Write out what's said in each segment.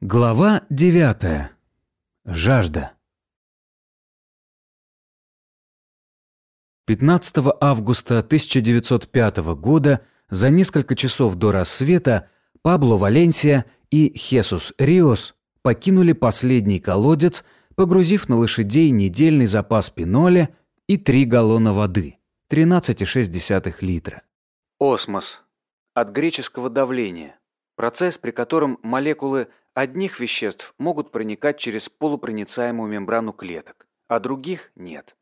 Глава 9. Жажда. 15 августа 1905 года, за несколько часов до рассвета, Пабло Валенсия и Хесус Риос покинули последний колодец, погрузив на лошадей недельный запас пиноля и 3 галлона воды, 13,6 литра. Осмос. От греческого давления. Процесс, при котором молекулы одних веществ могут проникать через полупроницаемую мембрану клеток, а других нет.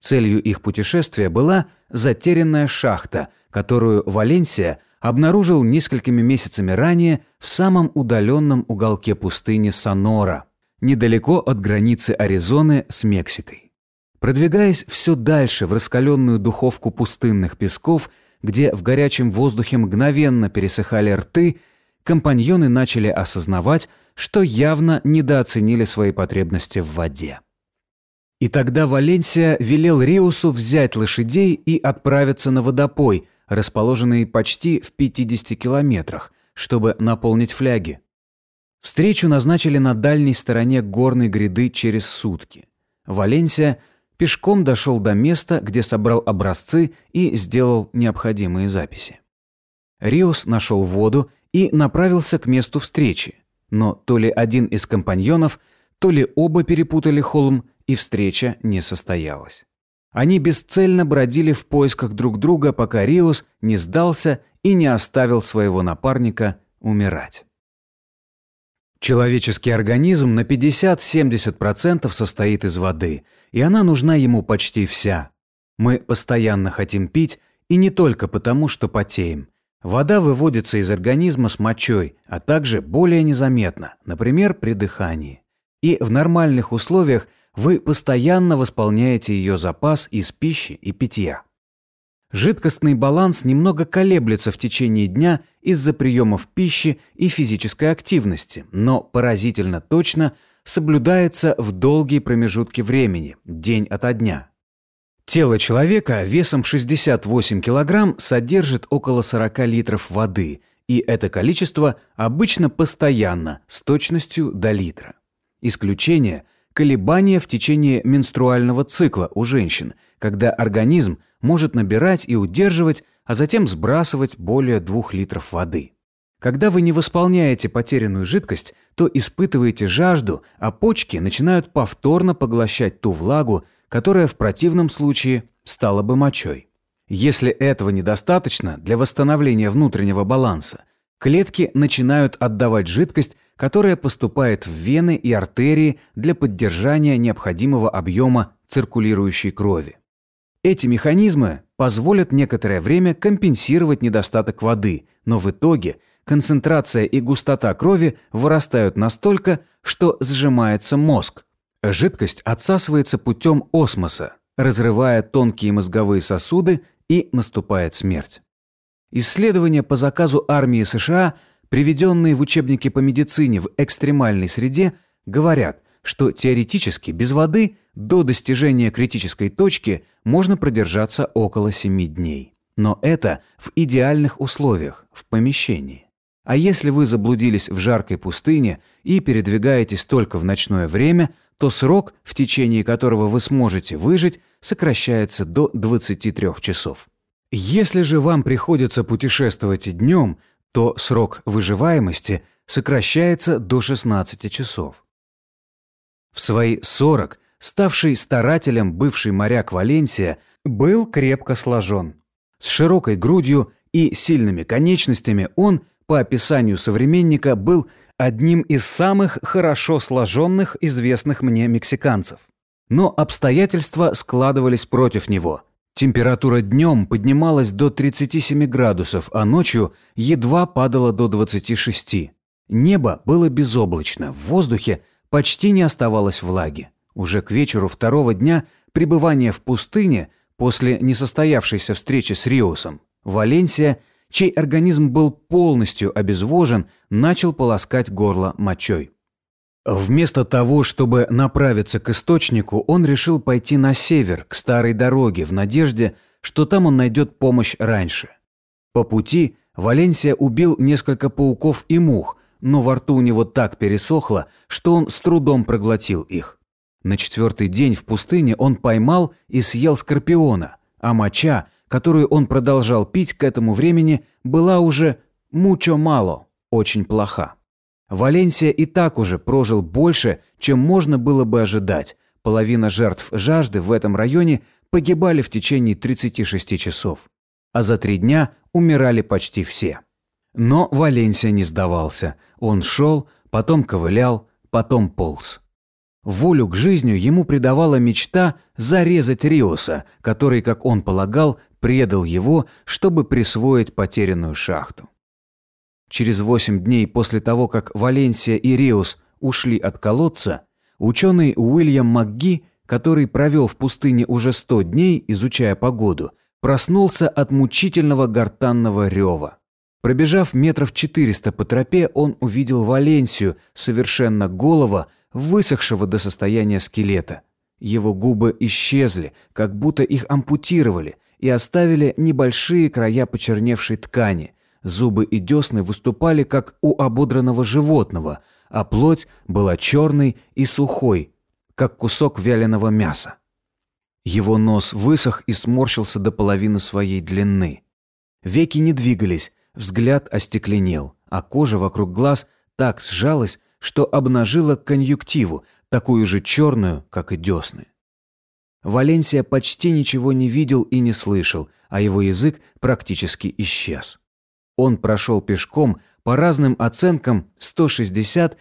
Целью их путешествия была затерянная шахта, которую Валенсия обнаружил несколькими месяцами ранее в самом удаленном уголке пустыни Сонора, недалеко от границы Аризоны с Мексикой. Продвигаясь все дальше в раскаленную духовку пустынных песков, где в горячем воздухе мгновенно пересыхали рты, компаньоны начали осознавать, что явно недооценили свои потребности в воде. И тогда Валенсия велел Риусу взять лошадей и отправиться на водопой, расположенный почти в 50 километрах, чтобы наполнить фляги. Встречу назначили на дальней стороне горной гряды через сутки. Валенсия пешком дошел до места, где собрал образцы и сделал необходимые записи. Риус нашел воду и направился к месту встречи, но то ли один из компаньонов, то ли оба перепутали холм, и встреча не состоялась. Они бесцельно бродили в поисках друг друга, пока Риус не сдался и не оставил своего напарника умирать. Человеческий организм на 50-70% состоит из воды, и она нужна ему почти вся. Мы постоянно хотим пить, и не только потому, что потеем. Вода выводится из организма с мочой, а также более незаметно, например, при дыхании. И в нормальных условиях – вы постоянно восполняете ее запас из пищи и питья. Жидкостный баланс немного колеблется в течение дня из-за приемов пищи и физической активности, но поразительно точно соблюдается в долгие промежутки времени, день ото дня. Тело человека весом 68 кг содержит около 40 литров воды, и это количество обычно постоянно, с точностью до литра. Исключение – колебания в течение менструального цикла у женщин, когда организм может набирать и удерживать, а затем сбрасывать более 2 литров воды. Когда вы не восполняете потерянную жидкость, то испытываете жажду, а почки начинают повторно поглощать ту влагу, которая в противном случае стала бы мочой. Если этого недостаточно для восстановления внутреннего баланса, клетки начинают отдавать жидкость которая поступает в вены и артерии для поддержания необходимого объема циркулирующей крови. Эти механизмы позволят некоторое время компенсировать недостаток воды, но в итоге концентрация и густота крови вырастают настолько, что сжимается мозг. Жидкость отсасывается путем осмоса, разрывая тонкие мозговые сосуды и наступает смерть. Исследования по заказу армии США – приведенные в учебнике по медицине в экстремальной среде, говорят, что теоретически без воды до достижения критической точки можно продержаться около 7 дней. Но это в идеальных условиях, в помещении. А если вы заблудились в жаркой пустыне и передвигаетесь только в ночное время, то срок, в течение которого вы сможете выжить, сокращается до 23 часов. Если же вам приходится путешествовать днем, то срок выживаемости сокращается до 16 часов. В свои 40 ставший старателем бывший моряк Валенсия был крепко сложен. С широкой грудью и сильными конечностями он, по описанию современника, был одним из самых хорошо сложенных известных мне мексиканцев. Но обстоятельства складывались против него – Температура днем поднималась до 37 градусов, а ночью едва падала до 26. Небо было безоблачно, в воздухе почти не оставалось влаги. Уже к вечеру второго дня пребывания в пустыне после несостоявшейся встречи с Риосом, Валенсия, чей организм был полностью обезвожен, начал полоскать горло мочой. Вместо того, чтобы направиться к источнику, он решил пойти на север, к старой дороге, в надежде, что там он найдет помощь раньше. По пути Валенсия убил несколько пауков и мух, но во рту у него так пересохло, что он с трудом проглотил их. На четвертый день в пустыне он поймал и съел скорпиона, а моча, которую он продолжал пить к этому времени, была уже мучо мало, очень плоха. Валенсия и так уже прожил больше, чем можно было бы ожидать. Половина жертв жажды в этом районе погибали в течение 36 часов. А за три дня умирали почти все. Но Валенсия не сдавался. Он шел, потом ковылял, потом полз. Волю к жизни ему придавала мечта зарезать Риоса, который, как он полагал, предал его, чтобы присвоить потерянную шахту. Через восемь дней после того, как Валенсия и Риус ушли от колодца, ученый Уильям МакГи, который провел в пустыне уже сто дней, изучая погоду, проснулся от мучительного гортанного рева. Пробежав метров четыреста по тропе, он увидел Валенсию, совершенно голого, высохшего до состояния скелета. Его губы исчезли, как будто их ампутировали, и оставили небольшие края почерневшей ткани. Зубы и десны выступали, как у ободранного животного, а плоть была черной и сухой, как кусок вяленого мяса. Его нос высох и сморщился до половины своей длины. Веки не двигались, взгляд остекленел, а кожа вокруг глаз так сжалась, что обнажила конъюнктиву, такую же черную, как и десны. Валенсия почти ничего не видел и не слышал, а его язык практически исчез. Он прошел пешком по разным оценкам 160-240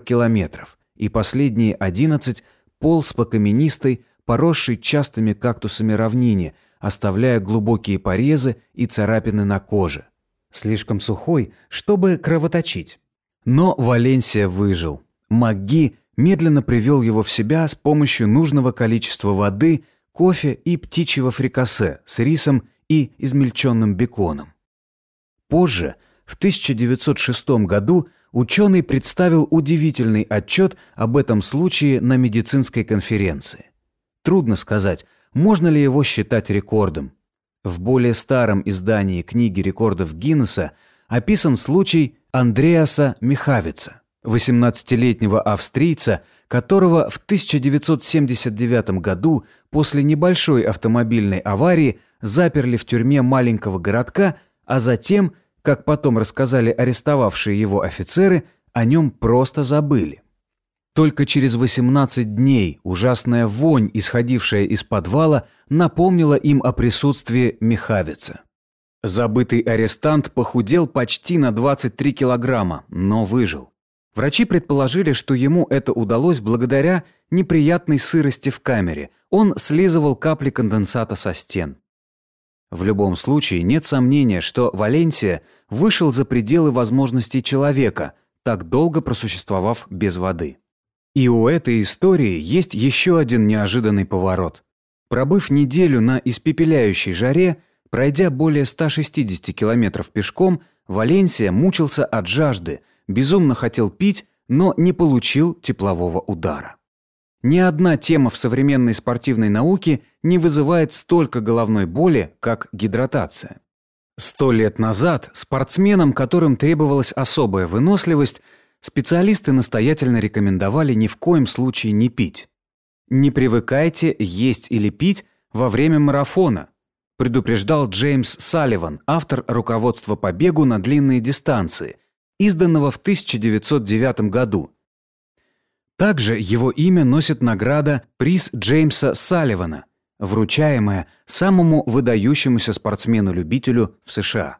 километров, и последние 11 полз по каменистой, поросшей частыми кактусами равнине, оставляя глубокие порезы и царапины на коже. Слишком сухой, чтобы кровоточить. Но Валенсия выжил. Маги медленно привел его в себя с помощью нужного количества воды, кофе и птичьего фрикасе с рисом и измельченным беконом. Позже, в 1906 году, ученый представил удивительный отчет об этом случае на медицинской конференции. Трудно сказать, можно ли его считать рекордом. В более старом издании книги рекордов Гиннесса описан случай Андреаса Михавица, 18-летнего австрийца, которого в 1979 году после небольшой автомобильной аварии заперли в тюрьме маленького городка, а затем, как потом рассказали арестовавшие его офицеры, о нем просто забыли. Только через 18 дней ужасная вонь, исходившая из подвала, напомнила им о присутствии Михавица. Забытый арестант похудел почти на 23 килограмма, но выжил. Врачи предположили, что ему это удалось благодаря неприятной сырости в камере. Он слизывал капли конденсата со стен. В любом случае, нет сомнения, что Валенсия вышел за пределы возможностей человека, так долго просуществовав без воды. И у этой истории есть еще один неожиданный поворот. Пробыв неделю на испепеляющей жаре, пройдя более 160 километров пешком, Валенсия мучился от жажды, безумно хотел пить, но не получил теплового удара. Ни одна тема в современной спортивной науке не вызывает столько головной боли, как гидратация. Сто лет назад спортсменам, которым требовалась особая выносливость, специалисты настоятельно рекомендовали ни в коем случае не пить. Не привыкайте есть или пить во время марафона, предупреждал Джеймс Салливан, автор руководства по бегу на длинные дистанции, изданного в 1909 году. Также его имя носит награда «Приз Джеймса Салливана», вручаемая самому выдающемуся спортсмену-любителю в США.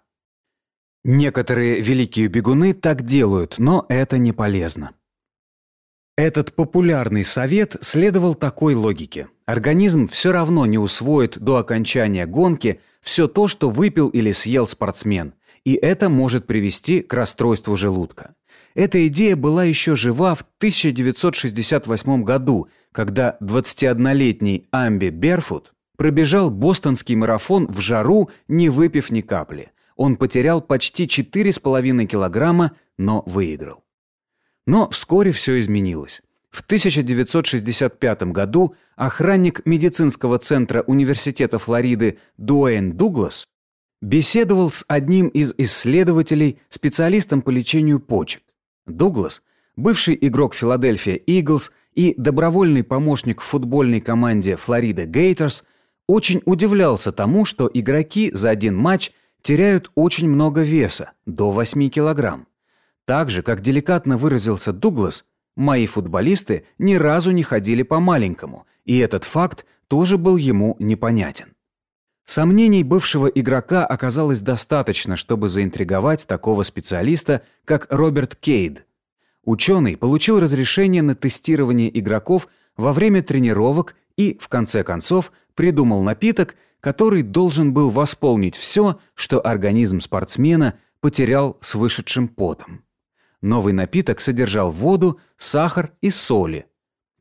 Некоторые великие бегуны так делают, но это не полезно. Этот популярный совет следовал такой логике. Организм все равно не усвоит до окончания гонки все то, что выпил или съел спортсмен, и это может привести к расстройству желудка. Эта идея была еще жива в 1968 году, когда 21-летний Амби Берфут пробежал бостонский марафон в жару, не выпив ни капли – он потерял почти 4,5 килограмма, но выиграл. Но вскоре все изменилось. В 1965 году охранник медицинского центра Университета Флориды Дуэйн Дуглас беседовал с одним из исследователей, специалистом по лечению почек. Дуглас, бывший игрок Филадельфия Иглс и добровольный помощник в футбольной команде Флорида Гейтерс, очень удивлялся тому, что игроки за один матч теряют очень много веса, до 8 килограмм. Так же, как деликатно выразился Дуглас, мои футболисты ни разу не ходили по маленькому, и этот факт тоже был ему непонятен. Сомнений бывшего игрока оказалось достаточно, чтобы заинтриговать такого специалиста, как Роберт Кейд. Ученый получил разрешение на тестирование игроков во время тренировок и, в конце концов, придумал напиток, который должен был восполнить все, что организм спортсмена потерял с вышедшим потом. Новый напиток содержал воду, сахар и соли.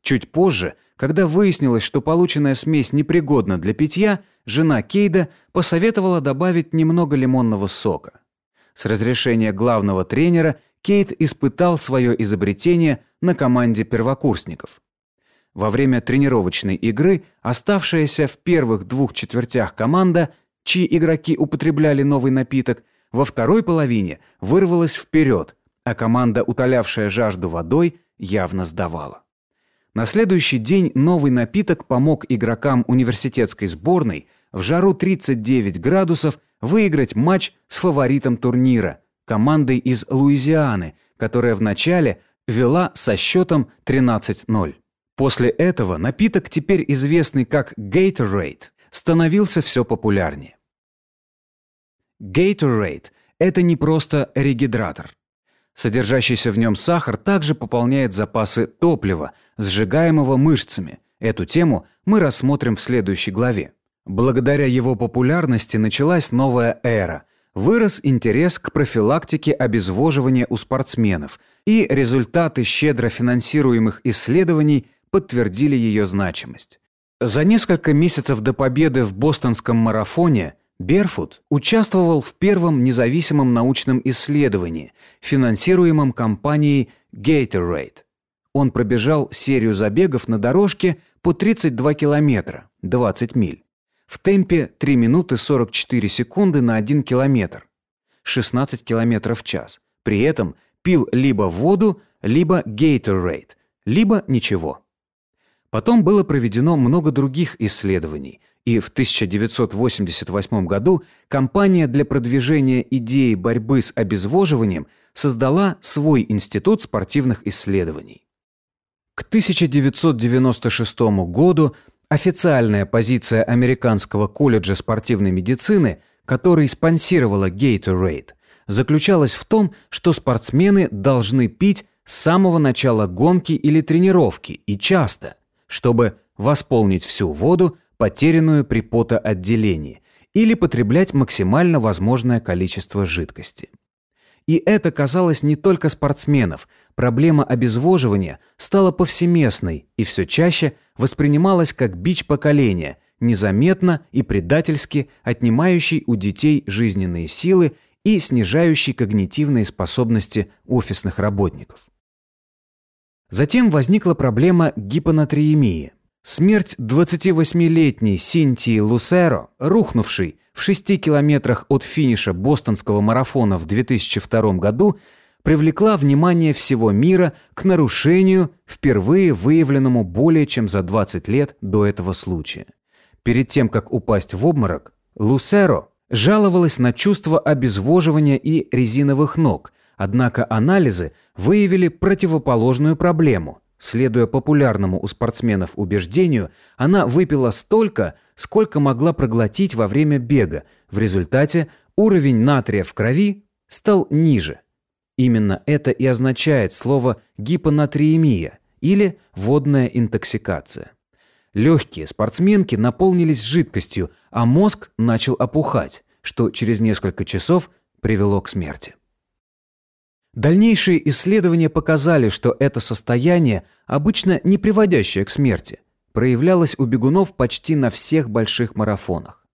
Чуть позже, когда выяснилось, что полученная смесь непригодна для питья, жена Кейда посоветовала добавить немного лимонного сока. С разрешения главного тренера Кейт испытал свое изобретение на команде первокурсников. Во время тренировочной игры оставшаяся в первых двух четвертях команда, чьи игроки употребляли новый напиток, во второй половине вырвалась вперед, а команда, утолявшая жажду водой, явно сдавала. На следующий день новый напиток помог игрокам университетской сборной в жару 39 градусов выиграть матч с фаворитом турнира, командой из Луизианы, которая вначале вела со счетом 13-0. После этого напиток, теперь известный как Gatorade, становился все популярнее. Gatorade – это не просто регидратор. Содержащийся в нем сахар также пополняет запасы топлива, сжигаемого мышцами. Эту тему мы рассмотрим в следующей главе. Благодаря его популярности началась новая эра. Вырос интерес к профилактике обезвоживания у спортсменов, и результаты щедро финансируемых исследований подтвердили ее значимость. За несколько месяцев до победы в бостонском марафоне Берфут участвовал в первом независимом научном исследовании, финансируемом компанией Gatorade. Он пробежал серию забегов на дорожке по 32 километра, 20 миль, в темпе 3 минуты 44 секунды на 1 километр, 16 километров в час. При этом пил либо воду, либо Gatorade, либо ничего. Потом было проведено много других исследований, и в 1988 году компания для продвижения идеи борьбы с обезвоживанием создала свой институт спортивных исследований. К 1996 году официальная позиция Американского колледжа спортивной медицины, который спонсировала Gatorade, заключалась в том, что спортсмены должны пить с самого начала гонки или тренировки и часто, чтобы восполнить всю воду, потерянную при потоотделении, или потреблять максимально возможное количество жидкости. И это касалось не только спортсменов. Проблема обезвоживания стала повсеместной и все чаще воспринималась как бич поколения, незаметно и предательски отнимающий у детей жизненные силы и снижающий когнитивные способности офисных работников. Затем возникла проблема гипонатриемии. Смерть 28-летней Синтии Лусеро, рухнувшей в 6 километрах от финиша бостонского марафона в 2002 году, привлекла внимание всего мира к нарушению, впервые выявленному более чем за 20 лет до этого случая. Перед тем, как упасть в обморок, Лусеро жаловалась на чувство обезвоживания и резиновых ног, однако анализы выявили противоположную проблему – Следуя популярному у спортсменов убеждению, она выпила столько, сколько могла проглотить во время бега. В результате уровень натрия в крови стал ниже. Именно это и означает слово гипонатриемия или водная интоксикация. Легкие спортсменки наполнились жидкостью, а мозг начал опухать, что через несколько часов привело к смерти. Дальнейшие исследования показали, что это состояние, обычно не приводящее к смерти, проявлялось у бегунов почти на всех больших марафонах.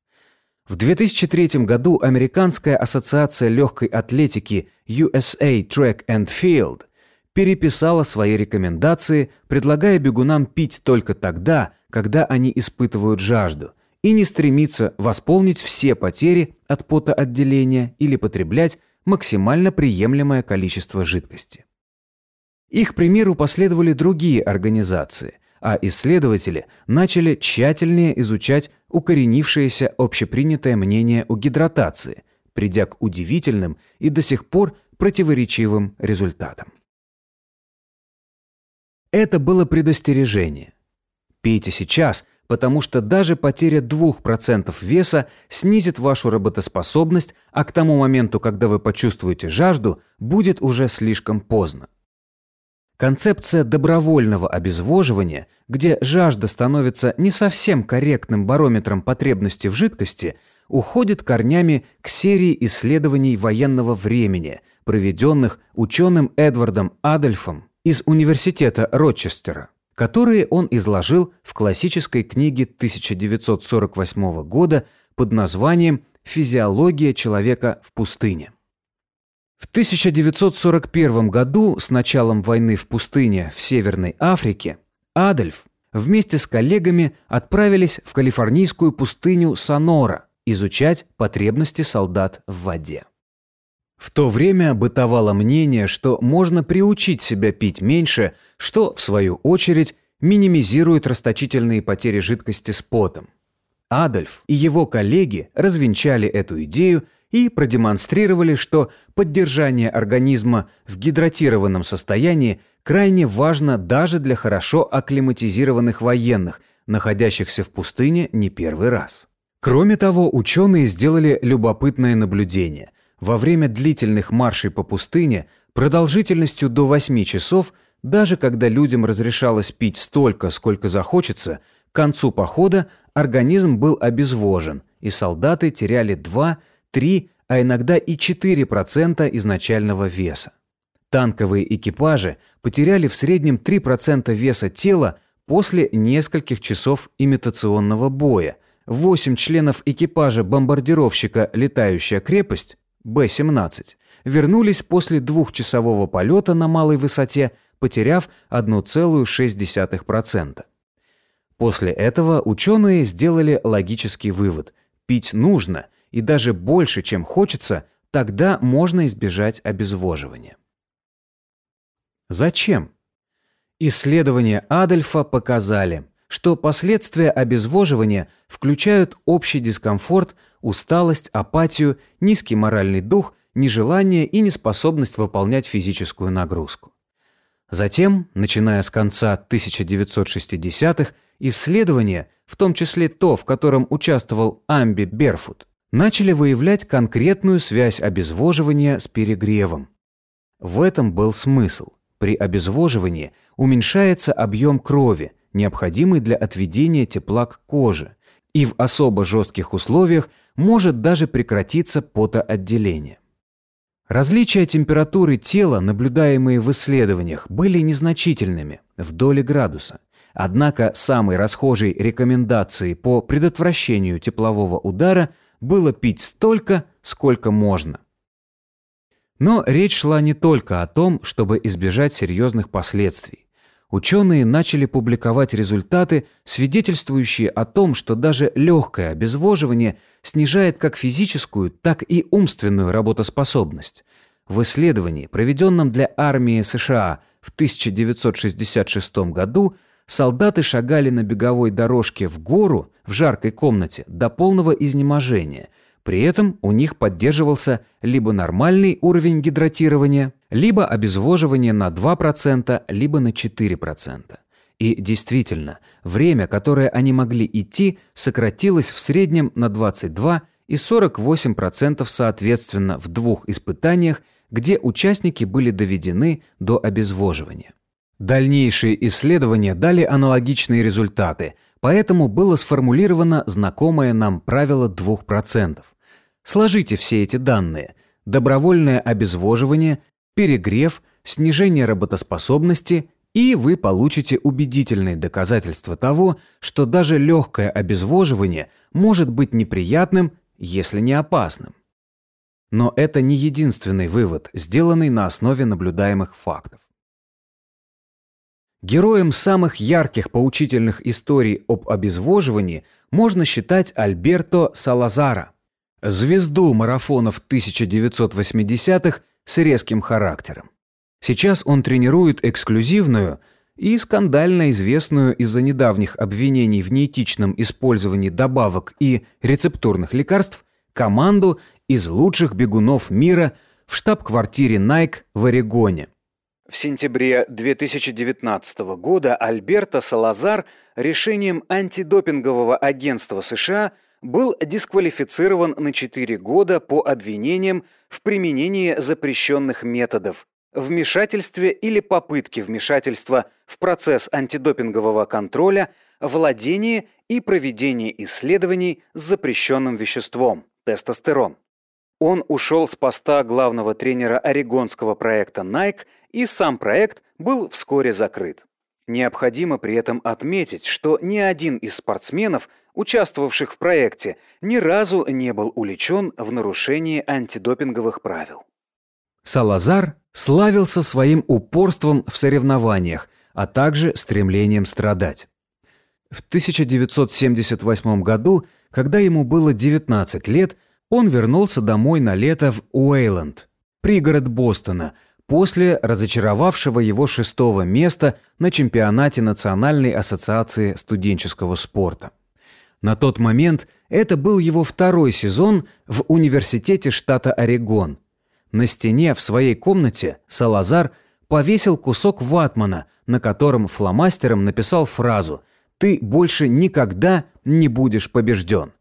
В 2003 году Американская ассоциация легкой атлетики USA Track and Field переписала свои рекомендации, предлагая бегунам пить только тогда, когда они испытывают жажду, и не стремиться восполнить все потери от потоотделения или потреблять максимально приемлемое количество жидкости. Их примеру последовали другие организации, а исследователи начали тщательнее изучать укоренившееся общепринятое мнение о гидратации, придя к удивительным и до сих пор противоречивым результатам. Это было предостережение. Пейте сейчас, потому что даже потеря 2% веса снизит вашу работоспособность, а к тому моменту, когда вы почувствуете жажду, будет уже слишком поздно. Концепция добровольного обезвоживания, где жажда становится не совсем корректным барометром потребности в жидкости, уходит корнями к серии исследований военного времени, проведенных ученым Эдвардом Адольфом из Университета Рочестера, которые он изложил в классической книге 1948 года под названием «Физиология человека в пустыне». В 1941 году, с началом войны в пустыне в Северной Африке, Адольф вместе с коллегами отправились в калифорнийскую пустыню Сонора изучать потребности солдат в воде. В то время бытовало мнение, что можно приучить себя пить меньше, что, в свою очередь, минимизирует расточительные потери жидкости с потом. Адольф и его коллеги развенчали эту идею и продемонстрировали, что поддержание организма в гидратированном состоянии крайне важно даже для хорошо акклиматизированных военных, находящихся в пустыне не первый раз. Кроме того, ученые сделали любопытное наблюдение. Во время длительных маршей по пустыне продолжительностью до 8 часов, даже когда людям разрешалось пить столько, сколько захочется, к концу похода организм был обезвожен, и солдаты теряли 2, 3, а иногда и 4% изначального веса. Танковые экипажи потеряли в среднем 3% веса тела после нескольких часов имитационного боя. 8 членов экипажа бомбардировщика «Летающая крепость» Б-17 вернулись после двухчасового полета на малой высоте, потеряв 1,6%. После этого ученые сделали логический вывод – пить нужно, и даже больше, чем хочется, тогда можно избежать обезвоживания. Зачем? Исследования Адольфа показали, что последствия обезвоживания включают общий дискомфорт, усталость, апатию, низкий моральный дух, нежелание и неспособность выполнять физическую нагрузку. Затем, начиная с конца 1960-х, исследования, в том числе то, в котором участвовал Амби Берфут, начали выявлять конкретную связь обезвоживания с перегревом. В этом был смысл. При обезвоживании уменьшается объем крови, необходимый для отведения тепла к коже, и в особо жестких условиях может даже прекратиться потоотделение. Различия температуры тела, наблюдаемые в исследованиях, были незначительными, в доли градуса. Однако самой расхожей рекомендацией по предотвращению теплового удара было пить столько, сколько можно. Но речь шла не только о том, чтобы избежать серьезных последствий ученые начали публиковать результаты, свидетельствующие о том, что даже легкое обезвоживание снижает как физическую, так и умственную работоспособность. В исследовании, проведенном для армии США в 1966 году, солдаты шагали на беговой дорожке в гору в жаркой комнате до полного изнеможения – при этом у них поддерживался либо нормальный уровень гидратирования, либо обезвоживание на 2%, либо на 4%. И действительно, время, которое они могли идти, сократилось в среднем на 22 и 48% соответственно в двух испытаниях, где участники были доведены до обезвоживания. Дальнейшие исследования дали аналогичные результаты, поэтому было сформулировано знакомое нам правило 2%. Сложите все эти данные. Добровольное обезвоживание, перегрев, снижение работоспособности, и вы получите убедительные доказательства того, что даже легкое обезвоживание может быть неприятным, если не опасным. Но это не единственный вывод, сделанный на основе наблюдаемых фактов. Героем самых ярких поучительных историй об обезвоживании можно считать Альберто Салазара, звезду марафонов 1980-х с резким характером. Сейчас он тренирует эксклюзивную и скандально известную из-за недавних обвинений в неэтичном использовании добавок и рецептурных лекарств команду из лучших бегунов мира в штаб-квартире Nike в Орегоне. В сентябре 2019 года Альберто Салазар решением антидопингового агентства США был дисквалифицирован на 4 года по обвинениям в применении запрещенных методов, вмешательстве или попытке вмешательства в процесс антидопингового контроля, владении и проведении исследований с запрещенным веществом – тестостерон. Он ушел с поста главного тренера орегонского проекта Nike, и сам проект был вскоре закрыт. Необходимо при этом отметить, что ни один из спортсменов, участвовавших в проекте, ни разу не был уличен в нарушении антидопинговых правил. Салазар славился своим упорством в соревнованиях, а также стремлением страдать. В 1978 году, когда ему было 19 лет, он вернулся домой на лето в Уэйленд, пригород Бостона, после разочаровавшего его шестого места на чемпионате Национальной ассоциации студенческого спорта. На тот момент это был его второй сезон в университете штата Орегон. На стене в своей комнате Салазар повесил кусок ватмана, на котором фломастером написал фразу «Ты больше никогда не будешь побежден»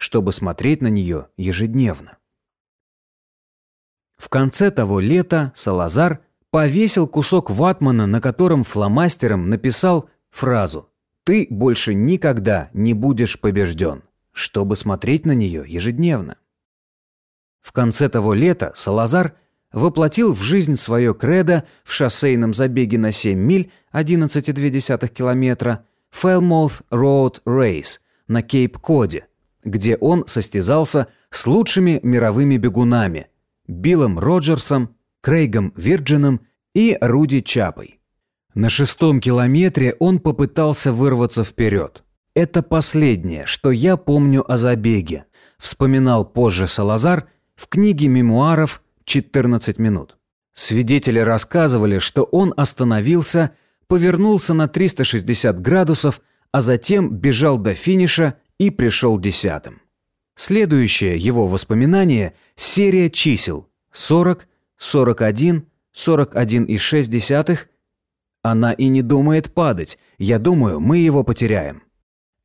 чтобы смотреть на нее ежедневно. В конце того лета Салазар повесил кусок ватмана, на котором фломастером написал фразу «Ты больше никогда не будешь побежден», чтобы смотреть на нее ежедневно. В конце того лета Салазар воплотил в жизнь свое кредо в шоссейном забеге на 7 миль 11,2 километра Falmouth Road Race на Кейп-Коде, где он состязался с лучшими мировыми бегунами Биллом Роджерсом, Крейгом Вирджином и Руди Чапой. На шестом километре он попытался вырваться вперед. «Это последнее, что я помню о забеге», вспоминал позже Салазар в книге мемуаров «14 минут». Свидетели рассказывали, что он остановился, повернулся на 360 градусов, а затем бежал до финиша и пришел десятым. Следующее его воспоминание – серия чисел 40, 41, 41,6. Она и не думает падать. Я думаю, мы его потеряем.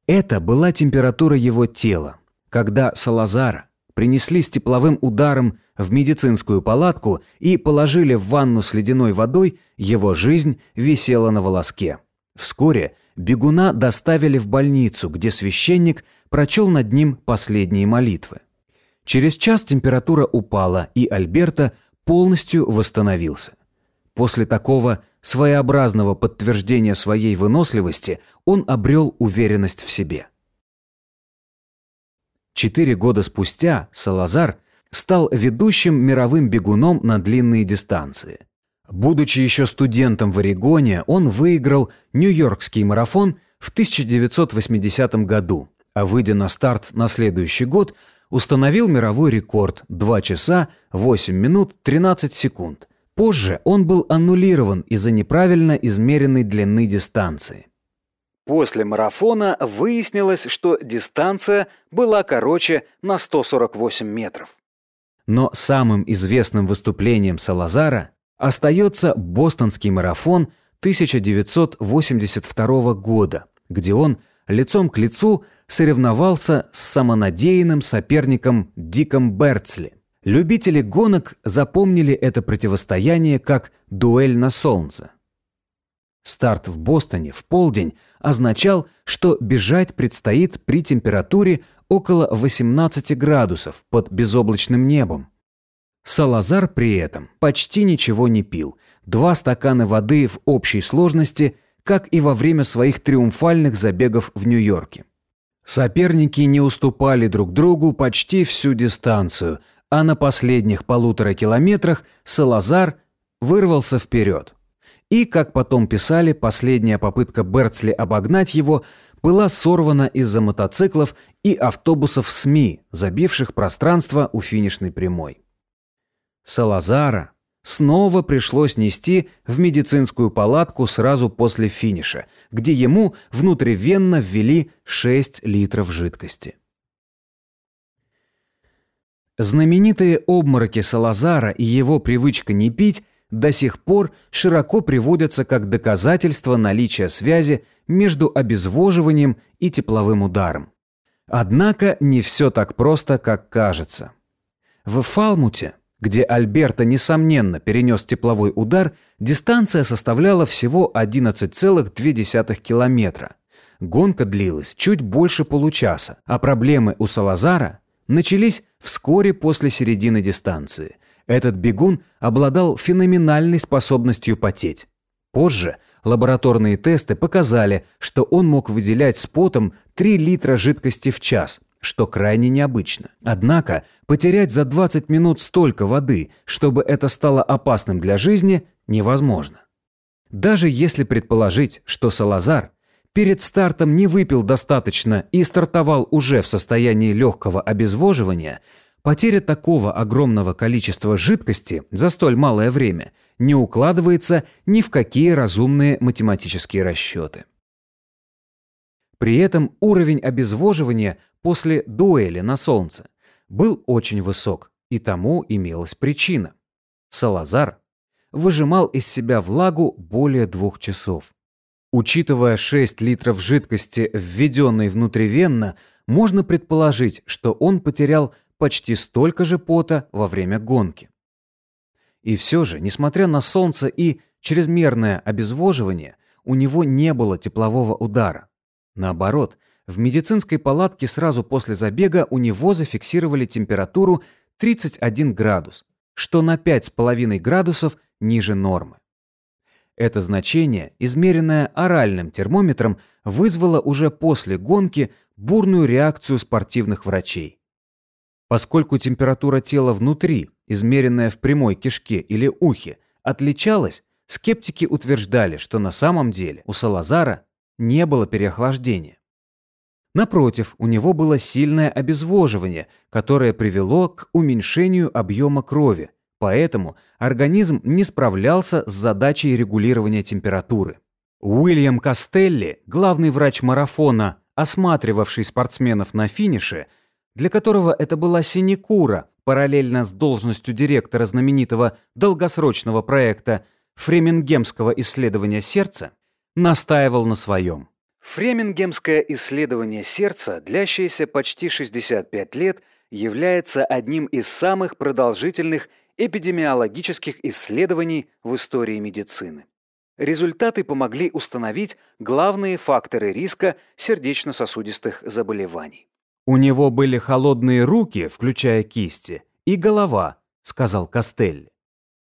Это была температура его тела. Когда Салазара принесли с тепловым ударом в медицинскую палатку и положили в ванну с ледяной водой, его жизнь висела на волоске. Вскоре бегуна доставили в больницу, где священник прочел над ним последние молитвы. Через час температура упала, и Альберто полностью восстановился. После такого своеобразного подтверждения своей выносливости он обрел уверенность в себе. Четыре года спустя Салазар стал ведущим мировым бегуном на длинные дистанции. Будучи еще студентом в Орегоне, он выиграл Нью-Йоркский марафон в 1980 году, а выйдя на старт на следующий год, установил мировой рекорд 2 часа 8 минут 13 секунд. Позже он был аннулирован из-за неправильно измеренной длины дистанции. После марафона выяснилось, что дистанция была короче на 148 метров. Но самым известным выступлением Салазара остается бостонский марафон 1982 года, где он лицом к лицу соревновался с самонадеянным соперником Диком Берцли. Любители гонок запомнили это противостояние как дуэль на солнце. Старт в Бостоне в полдень означал, что бежать предстоит при температуре около 18 градусов под безоблачным небом. Салазар при этом почти ничего не пил. Два стакана воды в общей сложности, как и во время своих триумфальных забегов в Нью-Йорке. Соперники не уступали друг другу почти всю дистанцию, а на последних полутора километрах Салазар вырвался вперед. и, как потом писали, последняя попытка Берцли обогнать его была сорвана из-за мотоциклов и автобусов СМИ, забивших пространство у финишной прямой. Салазара снова пришлось нести в медицинскую палатку сразу после финиша, где ему внутривенно ввели 6 литров жидкости. Знаменитые обмороки Салазара и его привычка не пить до сих пор широко приводятся как доказательство наличия связи между обезвоживанием и тепловым ударом. Однако не все так просто, как кажется. В Фалмуте, где Альберто, несомненно, перенес тепловой удар, дистанция составляла всего 11,2 километра. Гонка длилась чуть больше получаса, а проблемы у Салазара начались вскоре после середины дистанции. Этот бегун обладал феноменальной способностью потеть. Позже лабораторные тесты показали, что он мог выделять с потом 3 литра жидкости в час, что крайне необычно. Однако потерять за 20 минут столько воды, чтобы это стало опасным для жизни, невозможно. Даже если предположить, что Салазар перед стартом не выпил достаточно и стартовал уже в состоянии легкого обезвоживания, потеря такого огромного количества жидкости за столь малое время не укладывается ни в какие разумные математические расчеты. При этом уровень обезвоживания после дуэли на Солнце был очень высок, и тому имелась причина. Салазар выжимал из себя влагу более двух часов. Учитывая 6 литров жидкости, введенной внутривенно, можно предположить, что он потерял почти столько же пота во время гонки. И все же, несмотря на солнце и чрезмерное обезвоживание, у него не было теплового удара. Наоборот, в медицинской палатке сразу после забега у него зафиксировали температуру 31 градус, что на 5,5 градусов ниже нормы. Это значение, измеренное оральным термометром, вызвало уже после гонки бурную реакцию спортивных врачей. Поскольку температура тела внутри, измеренная в прямой кишке или ухе, отличалась, скептики утверждали, что на самом деле у Салазара не было переохлаждения. Напротив, у него было сильное обезвоживание, которое привело к уменьшению объема крови, Поэтому организм не справлялся с задачей регулирования температуры. Уильям Костелли, главный врач марафона, осматривавший спортсменов на финише, для которого это была синекура, параллельно с должностью директора знаменитого долгосрочного проекта Фремингемского исследования сердца, настаивал на своем. Фремингемское исследование сердца, длящееся почти 65 лет, является одним из самых продолжительных эпидемиологических исследований в истории медицины. Результаты помогли установить главные факторы риска сердечно-сосудистых заболеваний. «У него были холодные руки, включая кисти, и голова», — сказал Костелли.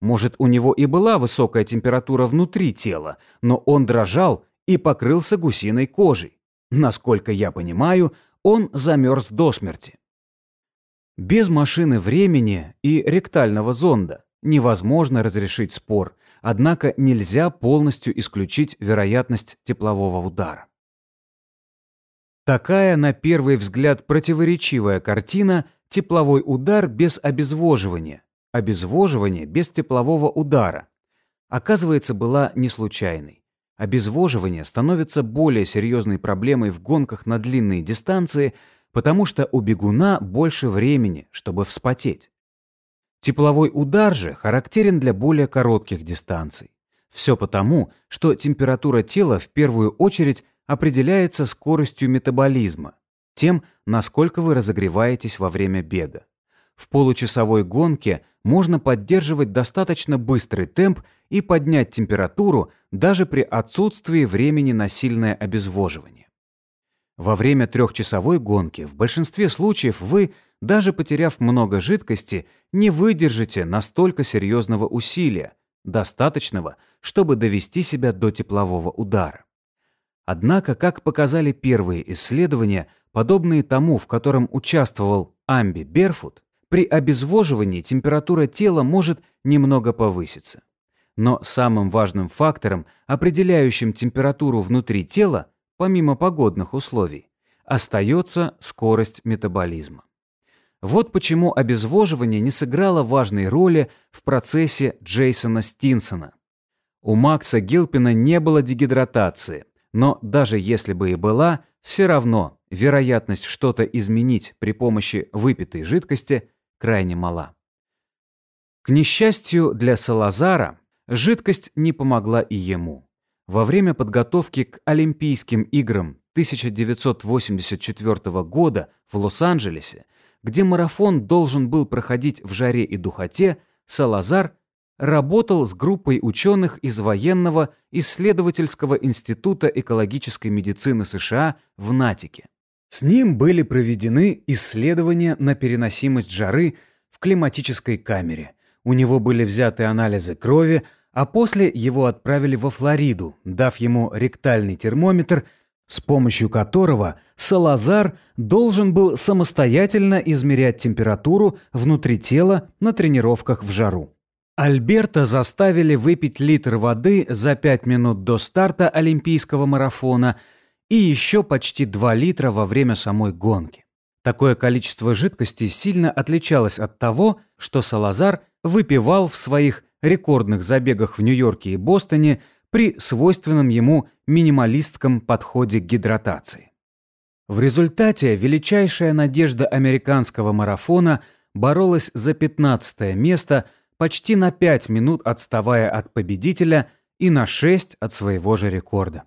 Может, у него и была высокая температура внутри тела, но он дрожал и покрылся гусиной кожей. Насколько я понимаю, он замерз до смерти. Без машины времени и ректального зонда невозможно разрешить спор, однако нельзя полностью исключить вероятность теплового удара. Такая, на первый взгляд, противоречивая картина – тепловой удар без обезвоживания, обезвоживание без теплового удара – оказывается, была не случайной. Обезвоживание становится более серьезной проблемой в гонках на длинные дистанции – потому что у бегуна больше времени, чтобы вспотеть. Тепловой удар же характерен для более коротких дистанций. Все потому, что температура тела в первую очередь определяется скоростью метаболизма, тем, насколько вы разогреваетесь во время бега. В получасовой гонке можно поддерживать достаточно быстрый темп и поднять температуру даже при отсутствии времени на сильное обезвоживание. Во время трехчасовой гонки в большинстве случаев вы, даже потеряв много жидкости, не выдержите настолько серьезного усилия, достаточного, чтобы довести себя до теплового удара. Однако, как показали первые исследования, подобные тому, в котором участвовал Амби Берфут, при обезвоживании температура тела может немного повыситься. Но самым важным фактором, определяющим температуру внутри тела, помимо погодных условий, остается скорость метаболизма. Вот почему обезвоживание не сыграло важной роли в процессе Джейсона Стинсона. У Макса Гилпина не было дегидратации, но даже если бы и была, все равно вероятность что-то изменить при помощи выпитой жидкости крайне мала. К несчастью для Салазара, жидкость не помогла и ему. Во время подготовки к Олимпийским играм 1984 года в Лос-Анджелесе, где марафон должен был проходить в жаре и духоте, Салазар работал с группой ученых из Военного исследовательского института экологической медицины США в Натике. С ним были проведены исследования на переносимость жары в климатической камере. У него были взяты анализы крови, а после его отправили во Флориду, дав ему ректальный термометр, с помощью которого Салазар должен был самостоятельно измерять температуру внутри тела на тренировках в жару. Альберта заставили выпить литр воды за 5 минут до старта олимпийского марафона и еще почти 2 литра во время самой гонки. Такое количество жидкости сильно отличалось от того, что Салазар выпивал в своих рекордных забегах в Нью-Йорке и Бостоне при свойственном ему минималистском подходе к гидратации. В результате величайшая надежда американского марафона боролась за 15 место – почти на 5 минут отставая от победителя и на 6 от своего же рекорда.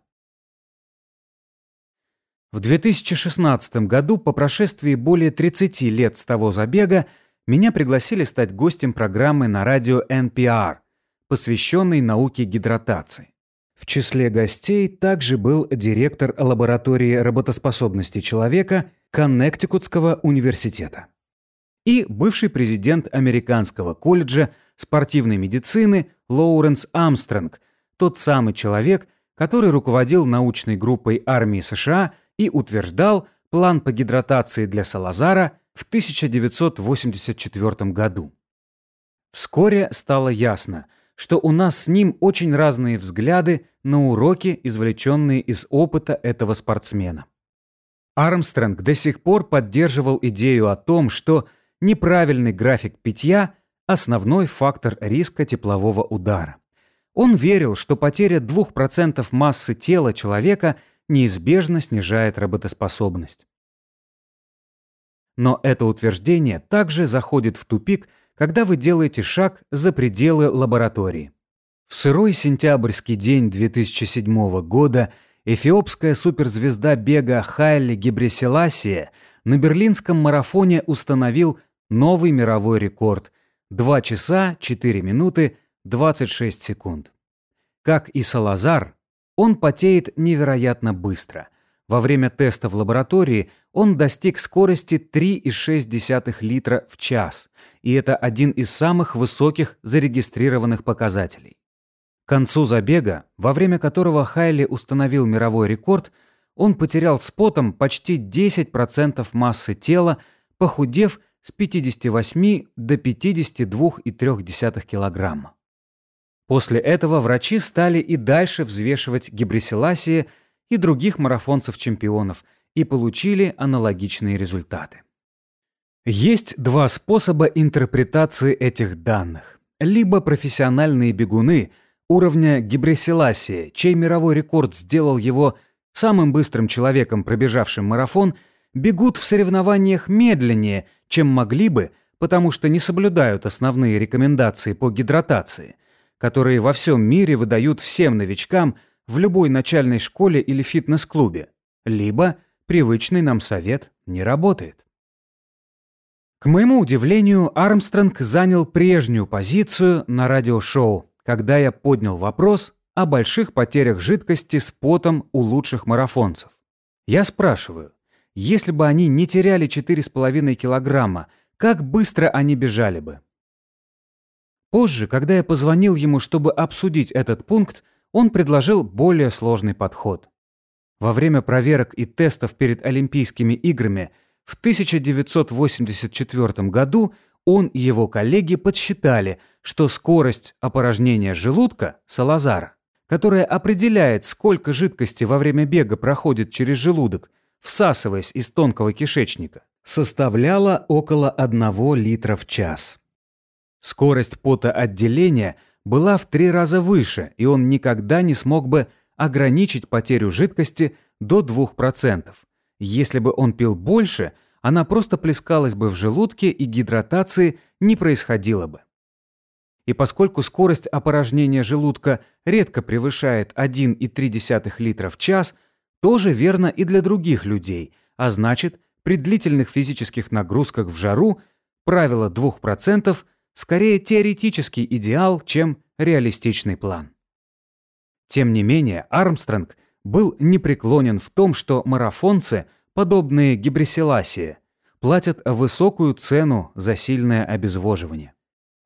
В 2016 году, по прошествии более 30 лет с того забега, меня пригласили стать гостем программы на радио NPR, посвященной науке гидратации. В числе гостей также был директор лаборатории работоспособности человека Коннектикутского университета и бывший президент Американского колледжа спортивной медицины Лоуренс Амстронг, тот самый человек, который руководил научной группой армии США и утверждал план по гидратации для Салазара в 1984 году. Вскоре стало ясно, что у нас с ним очень разные взгляды на уроки, извлеченные из опыта этого спортсмена. Армстронг до сих пор поддерживал идею о том, что неправильный график питья – основной фактор риска теплового удара. Он верил, что потеря 2% массы тела человека неизбежно снижает работоспособность. Но это утверждение также заходит в тупик, когда вы делаете шаг за пределы лаборатории. В сырой сентябрьский день 2007 года эфиопская суперзвезда бега Хайли Гебреселасия на берлинском марафоне установил новый мировой рекорд – 2 часа 4 минуты 26 секунд. Как и Салазар, он потеет невероятно быстро. Во время теста в лаборатории он достиг скорости 3,6 литра в час, и это один из самых высоких зарегистрированных показателей. К концу забега, во время которого Хайли установил мировой рекорд, он потерял с потом почти 10% массы тела, похудев с 58 до 52,3 килограмма. После этого врачи стали и дальше взвешивать Гебресиласия и других марафонцев-чемпионов и получили аналогичные результаты. Есть два способа интерпретации этих данных. Либо профессиональные бегуны уровня Гебресиласия, чей мировой рекорд сделал его самым быстрым человеком, пробежавшим марафон – бегут в соревнованиях медленнее, чем могли бы, потому что не соблюдают основные рекомендации по гидратации, которые во всем мире выдают всем новичкам в любой начальной школе или фитнес-клубе, либо привычный нам совет не работает. К моему удивлению, Армстронг занял прежнюю позицию на радиошоу, когда я поднял вопрос о больших потерях жидкости с потом у лучших марафонцев. Я спрашиваю, если бы они не теряли 4,5 килограмма, как быстро они бежали бы? Позже, когда я позвонил ему, чтобы обсудить этот пункт, он предложил более сложный подход. Во время проверок и тестов перед Олимпийскими играми в 1984 году он и его коллеги подсчитали, что скорость опорожнения желудка Салазара, которая определяет, сколько жидкости во время бега проходит через желудок, всасываясь из тонкого кишечника, составляла около 1 литра в час. Скорость потоотделения была в три раза выше, и он никогда не смог бы ограничить потерю жидкости до 2%. Если бы он пил больше, она просто плескалась бы в желудке и гидратации не происходило бы. И поскольку скорость опорожнения желудка редко превышает 1,3 литра в час, тоже верно и для других людей, а значит, при длительных физических нагрузках в жару правило 2% скорее теоретический идеал, чем реалистичный план. Тем не менее, Армстронг был непреклонен в том, что марафонцы, подобные Гибриселасии, платят высокую цену за сильное обезвоживание.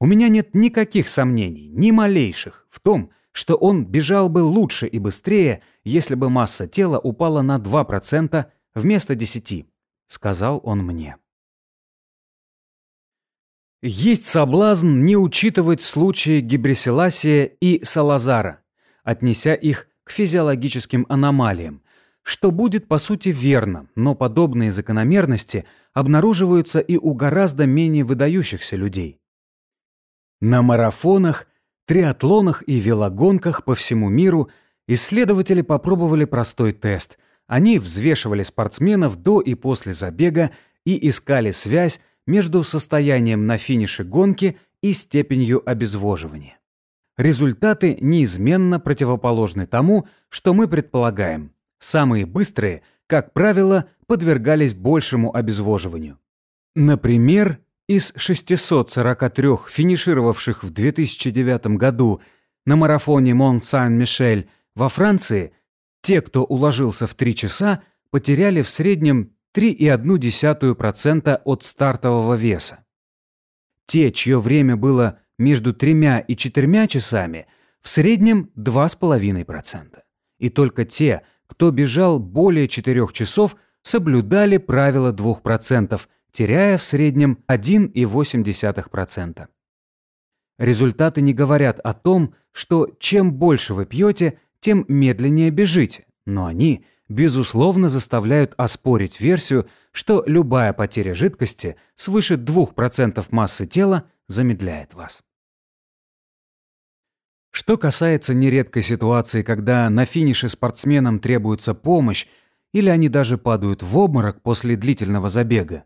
У меня нет никаких сомнений, ни малейших, в том, что он бежал бы лучше и быстрее, если бы масса тела упала на 2% вместо 10%, сказал он мне. Есть соблазн не учитывать случаи Гибриселасия и Салазара, отнеся их к физиологическим аномалиям, что будет по сути верно, но подобные закономерности обнаруживаются и у гораздо менее выдающихся людей. На марафонах, триатлонах и велогонках по всему миру исследователи попробовали простой тест. Они взвешивали спортсменов до и после забега и искали связь между состоянием на финише гонки и степенью обезвоживания. Результаты неизменно противоположны тому, что мы предполагаем. Самые быстрые, как правило, подвергались большему обезвоживанию. Например, из 643 финишировавших в 2009 году на марафоне Мон-Сан-Мишель во Франции, те, кто уложился в 3 часа, потеряли в среднем 3,1% от стартового веса. Те, чье время было между тремя и четырьмя часами, в среднем 2,5%. И только те, кто бежал более 4 часов, соблюдали правило 2%, теряя в среднем 1,8%. Результаты не говорят о том, что чем больше вы пьете, тем медленнее бежите, но они, безусловно, заставляют оспорить версию, что любая потеря жидкости свыше 2% массы тела замедляет вас. Что касается нередкой ситуации, когда на финише спортсменам требуется помощь, или они даже падают в обморок после длительного забега,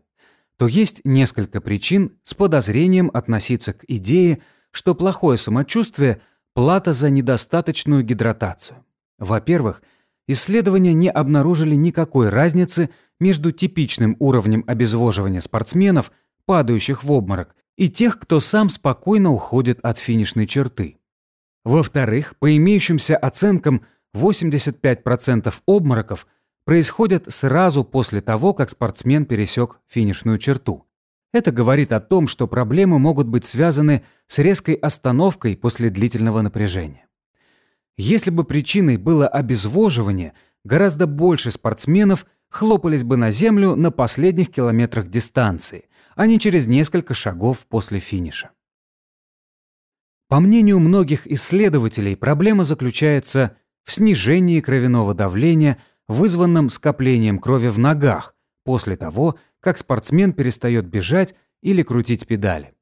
то есть несколько причин с подозрением относиться к идее, что плохое самочувствие – плата за недостаточную гидратацию. Во-первых, исследования не обнаружили никакой разницы между типичным уровнем обезвоживания спортсменов, падающих в обморок, и тех, кто сам спокойно уходит от финишной черты. Во-вторых, по имеющимся оценкам, 85% обмороков происходят сразу после того, как спортсмен пересек финишную черту. Это говорит о том, что проблемы могут быть связаны с резкой остановкой после длительного напряжения. Если бы причиной было обезвоживание, гораздо больше спортсменов хлопались бы на землю на последних километрах дистанции, а не через несколько шагов после финиша. По мнению многих исследователей, проблема заключается в снижении кровяного давления, вызванном скоплением крови в ногах, после того, как спортсмен перестает бежать или крутить педали.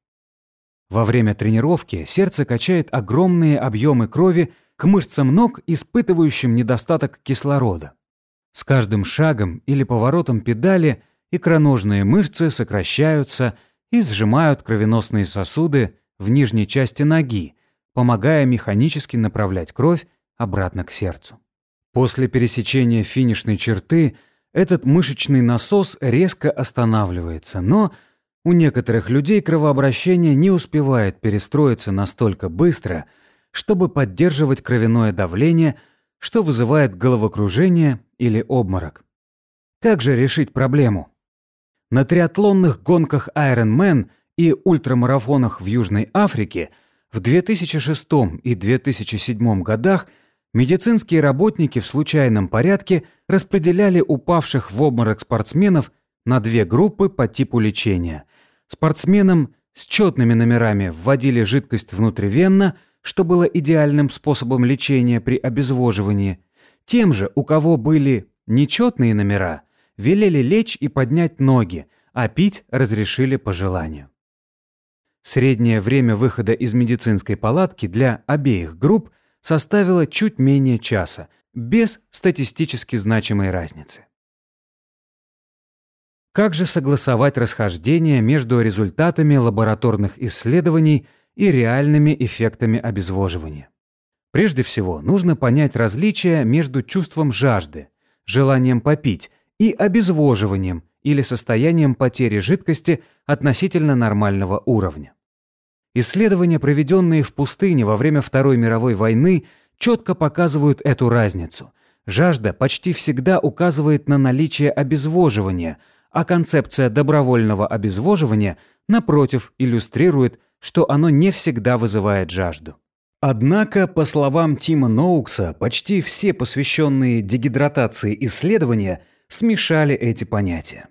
Во время тренировки сердце качает огромные объемы крови к мышцам ног, испытывающим недостаток кислорода. С каждым шагом или поворотом педали икроножные мышцы сокращаются и сжимают кровеносные сосуды в нижней части ноги, помогая механически направлять кровь обратно к сердцу. После пересечения финишной черты этот мышечный насос резко останавливается, но у некоторых людей кровообращение не успевает перестроиться настолько быстро, чтобы поддерживать кровяное давление, что вызывает головокружение или обморок. Как же решить проблему? На триатлонных гонках Ironman и ультрамарафонах в Южной Африке в 2006 и 2007 годах медицинские работники в случайном порядке распределяли упавших в обморок спортсменов на две группы по типу лечения. Спортсменам с четными номерами вводили жидкость внутривенно, что было идеальным способом лечения при обезвоживании. Тем же, у кого были нечетные номера, велели лечь и поднять ноги, а пить разрешили по желанию. Среднее время выхода из медицинской палатки для обеих групп составило чуть менее часа, без статистически значимой разницы. Как же согласовать расхождение между результатами лабораторных исследований и реальными эффектами обезвоживания? Прежде всего, нужно понять различия между чувством жажды, желанием попить, и обезвоживанием или состоянием потери жидкости относительно нормального уровня. Исследования, проведенные в пустыне во время Второй мировой войны, четко показывают эту разницу. Жажда почти всегда указывает на наличие обезвоживания, а концепция добровольного обезвоживания, напротив, иллюстрирует, что оно не всегда вызывает жажду. Однако, по словам Тима Ноукса, почти все посвященные дегидратации исследования смешали эти понятия.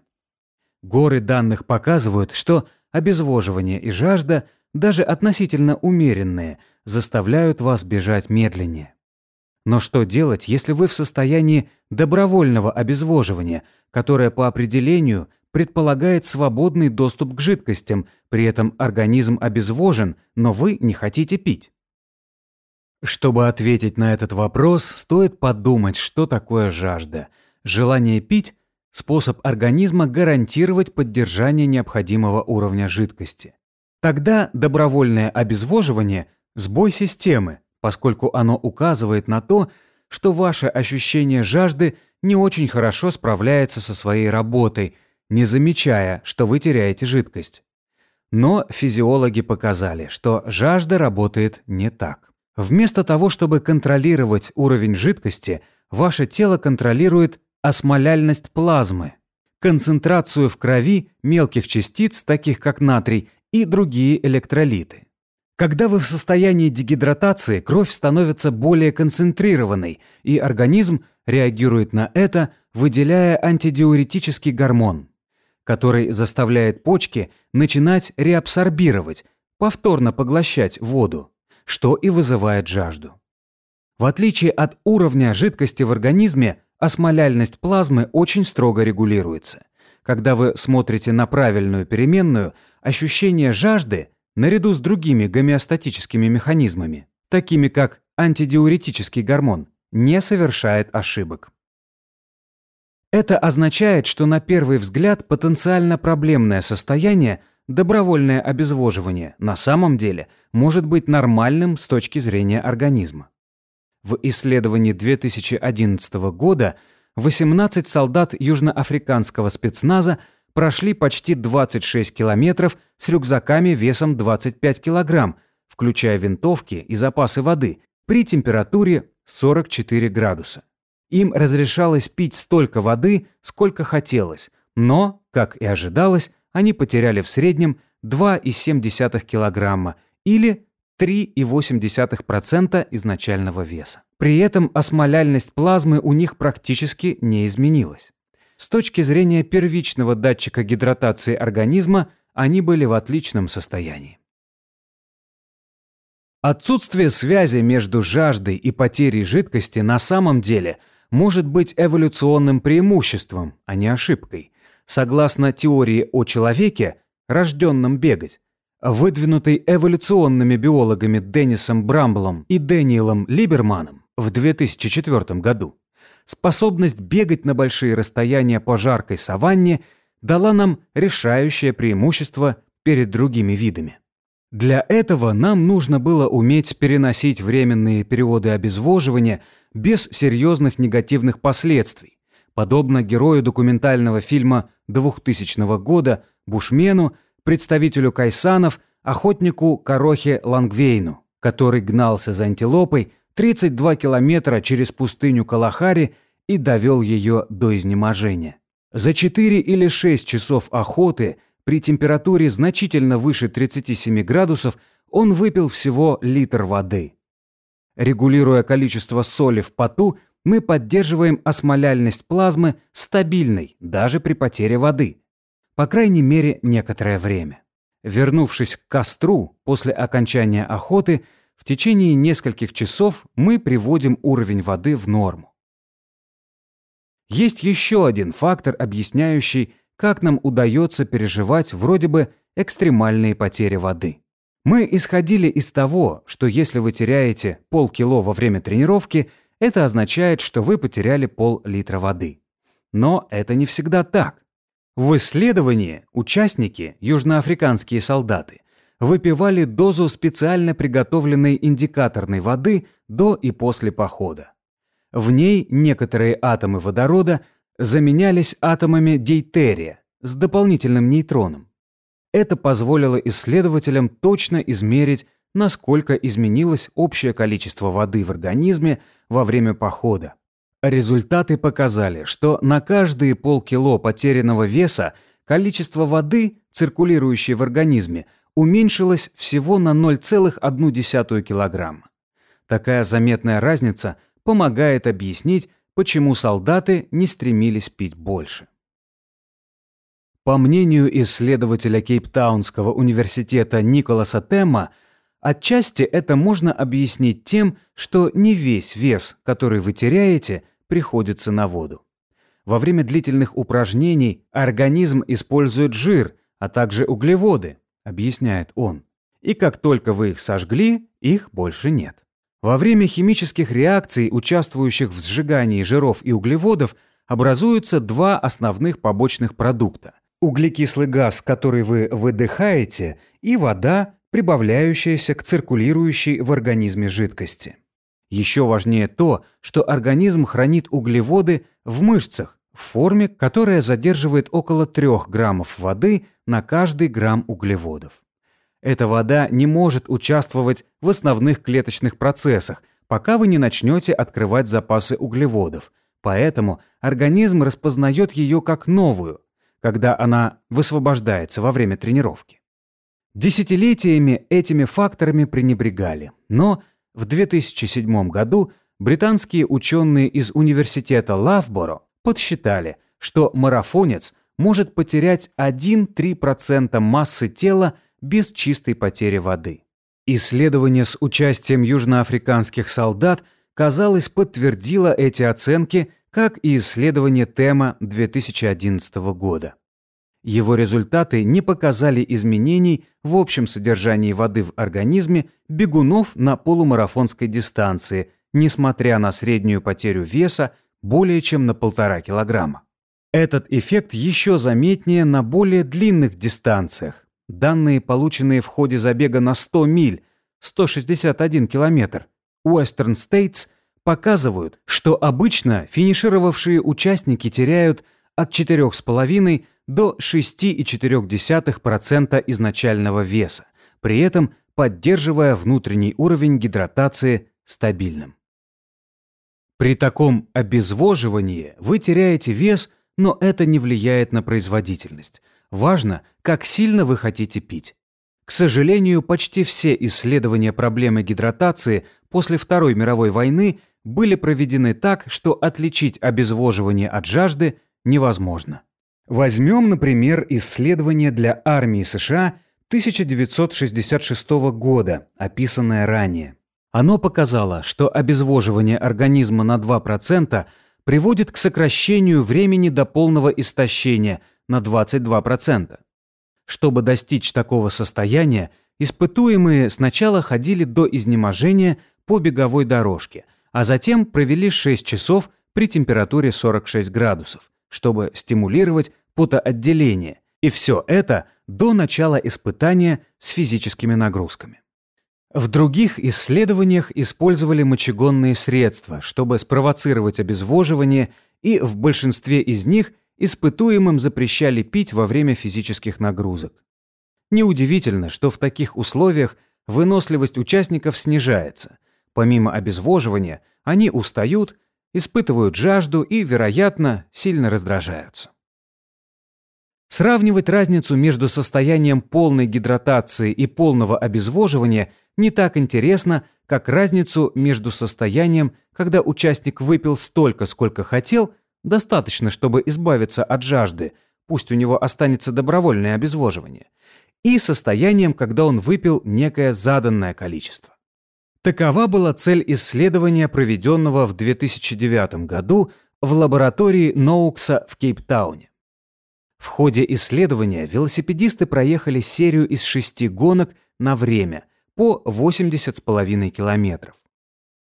Горы данных показывают, что обезвоживание и жажда, даже относительно умеренные, заставляют вас бежать медленнее. Но что делать, если вы в состоянии добровольного обезвоживания, которое по определению предполагает свободный доступ к жидкостям, при этом организм обезвожен, но вы не хотите пить? Чтобы ответить на этот вопрос, стоит подумать, что такое жажда. Желание пить – способ организма гарантировать поддержание необходимого уровня жидкости. Тогда добровольное обезвоживание – Сбой системы, поскольку оно указывает на то, что ваше ощущение жажды не очень хорошо справляется со своей работой, не замечая, что вы теряете жидкость. Но физиологи показали, что жажда работает не так. Вместо того, чтобы контролировать уровень жидкости, ваше тело контролирует осмоляльность плазмы, концентрацию в крови мелких частиц, таких как натрий, и другие электролиты. Когда вы в состоянии дегидратации, кровь становится более концентрированной, и организм реагирует на это, выделяя антидиуретический гормон, который заставляет почки начинать реабсорбировать, повторно поглощать воду, что и вызывает жажду. В отличие от уровня жидкости в организме, осмоляльность плазмы очень строго регулируется. Когда вы смотрите на правильную переменную, ощущение жажды – наряду с другими гомеостатическими механизмами, такими как антидиуретический гормон, не совершает ошибок. Это означает, что на первый взгляд потенциально проблемное состояние, добровольное обезвоживание, на самом деле может быть нормальным с точки зрения организма. В исследовании 2011 года 18 солдат южноафриканского спецназа прошли почти 26 километров с рюкзаками весом 25 килограмм, включая винтовки и запасы воды, при температуре 44 градуса. Им разрешалось пить столько воды, сколько хотелось, но, как и ожидалось, они потеряли в среднем 2,7 килограмма или 3,8% изначального веса. При этом осмоляльность плазмы у них практически не изменилась. С точки зрения первичного датчика гидратации организма они были в отличном состоянии. Отсутствие связи между жаждой и потерей жидкости на самом деле может быть эволюционным преимуществом, а не ошибкой. Согласно теории о человеке, рожденном бегать, выдвинутой эволюционными биологами Деннисом Брамблом и Дэниелом Либерманом в 2004 году. Способность бегать на большие расстояния по жаркой саванне дала нам решающее преимущество перед другими видами. Для этого нам нужно было уметь переносить временные периоды обезвоживания без серьезных негативных последствий, подобно герою документального фильма 2000 года Бушмену, представителю кайсанов, охотнику Корохе Лангвейну, который гнался за антилопой 32 километра через пустыню Калахари и довел ее до изнеможения. За 4 или 6 часов охоты при температуре значительно выше 37 градусов он выпил всего литр воды. Регулируя количество соли в поту, мы поддерживаем осмоляльность плазмы стабильной даже при потере воды. По крайней мере, некоторое время. вернувшись к костру после окончания охоты, в течение нескольких часов мы приводим уровень воды в норму. Есть еще один фактор, объясняющий, как нам удается переживать вроде бы экстремальные потери воды. Мы исходили из того, что если вы теряете полкило во время тренировки, это означает, что вы потеряли пол-литра воды. Но это не всегда так. В исследовании участники, южноафриканские солдаты, выпивали дозу специально приготовленной индикаторной воды до и после похода. В ней некоторые атомы водорода заменялись атомами дейтерия с дополнительным нейтроном. Это позволило исследователям точно измерить, насколько изменилось общее количество воды в организме во время похода. Результаты показали, что на каждые полкило потерянного веса количество воды, циркулирующей в организме, уменьшилось всего на 0,1 кг. Такая заметная разница помогает объяснить, почему солдаты не стремились пить больше. По мнению исследователя Кейптаунского университета Николаса Темма, отчасти это можно объяснить тем, что не весь вес, который вы теряете, приходится на воду. Во время длительных упражнений организм использует жир, а также углеводы, объясняет он. И как только вы их сожгли, их больше нет. Во время химических реакций, участвующих в сжигании жиров и углеводов, образуются два основных побочных продукта углекислый газ, который вы выдыхаете, и вода, прибавляющаяся к циркулирующей в организме жидкости. Еще важнее то, что организм хранит углеводы в мышцах в форме, которая задерживает около 3 граммов воды на каждый грамм углеводов. Эта вода не может участвовать в основных клеточных процессах, пока вы не начнете открывать запасы углеводов, поэтому организм распознает ее как новую, когда она высвобождается во время тренировки. Десятилетиями этими факторами пренебрегали, но в 2007 году британские ученые из университета Лавборо подсчитали, что марафонец может потерять 1-3% массы тела без чистой потери воды. Исследование с участием южноафриканских солдат, казалось, подтвердило эти оценки как и исследование тема 2011 года. Его результаты не показали изменений в общем содержании воды в организме бегунов на полумарафонской дистанции, несмотря на среднюю потерю веса более чем на полтора килограмма. Этот эффект еще заметнее на более длинных дистанциях. Данные, полученные в ходе забега на 100 миль, 161 километр, Western States – показывают, что обычно финишировавшие участники теряют от 4,5 до 6,4% изначального веса, при этом поддерживая внутренний уровень гидратации стабильным. При таком обезвоживании вы теряете вес, но это не влияет на производительность. Важно, как сильно вы хотите пить. К сожалению, почти все исследования проблемы гидратации после Второй мировой войны были проведены так, что отличить обезвоживание от жажды невозможно. Возьмем, например, исследование для армии США 1966 года, описанное ранее. Оно показало, что обезвоживание организма на 2% приводит к сокращению времени до полного истощения на 22%. Чтобы достичь такого состояния, испытуемые сначала ходили до изнеможения по беговой дорожке – а затем провели 6 часов при температуре 46 градусов, чтобы стимулировать потоотделение, и все это до начала испытания с физическими нагрузками. В других исследованиях использовали мочегонные средства, чтобы спровоцировать обезвоживание, и в большинстве из них испытуемым запрещали пить во время физических нагрузок. Неудивительно, что в таких условиях выносливость участников снижается – Помимо обезвоживания, они устают, испытывают жажду и, вероятно, сильно раздражаются. Сравнивать разницу между состоянием полной гидратации и полного обезвоживания не так интересно, как разницу между состоянием, когда участник выпил столько, сколько хотел, достаточно, чтобы избавиться от жажды, пусть у него останется добровольное обезвоживание, и состоянием, когда он выпил некое заданное количество. Такова была цель исследования, проведенного в 2009 году в лаборатории Ноукса в Кейптауне. В ходе исследования велосипедисты проехали серию из шести гонок на время по 80,5 километров.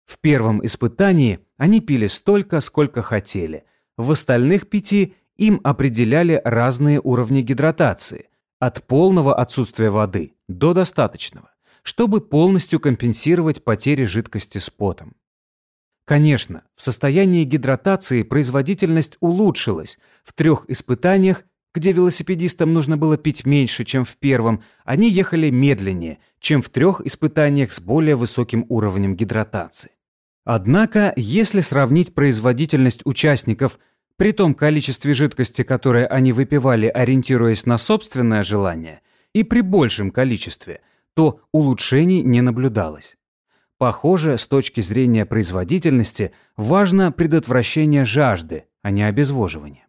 В первом испытании они пили столько, сколько хотели. В остальных пяти им определяли разные уровни гидратации, от полного отсутствия воды до достаточного, чтобы полностью компенсировать потери жидкости с потом. Конечно, в состоянии гидратации производительность улучшилась. В трех испытаниях где велосипедистам нужно было пить меньше, чем в первом, они ехали медленнее, чем в трех испытаниях с более высоким уровнем гидратации. Однако, если сравнить производительность участников при том количестве жидкости, которое они выпивали, ориентируясь на собственное желание, и при большем количестве, то улучшений не наблюдалось. Похоже, с точки зрения производительности важно предотвращение жажды, а не обезвоживание.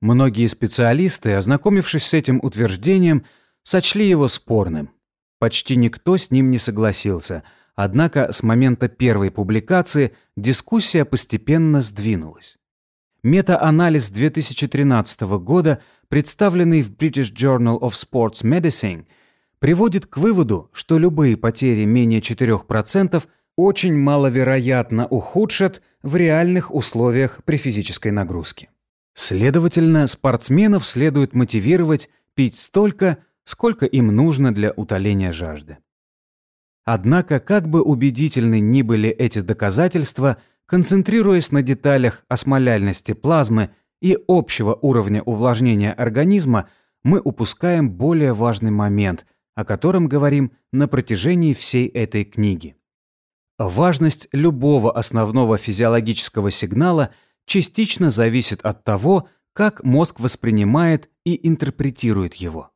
Многие специалисты, ознакомившись с этим утверждением, сочли его спорным. Почти никто с ним не согласился, однако с момента первой публикации дискуссия постепенно сдвинулась. Мета-анализ 2013 года, представленный в British Journal of Sports Medicine, приводит к выводу, что любые потери менее 4% очень маловероятно ухудшат в реальных условиях при физической нагрузке. Следовательно, спортсменов следует мотивировать пить столько, сколько им нужно для утоления жажды. Однако, как бы убедительны ни были эти доказательства, концентрируясь на деталях осмоляльности плазмы и общего уровня увлажнения организма, мы упускаем более важный момент, о котором говорим на протяжении всей этой книги. Важность любого основного физиологического сигнала – частично зависит от того, как мозг воспринимает и интерпретирует его.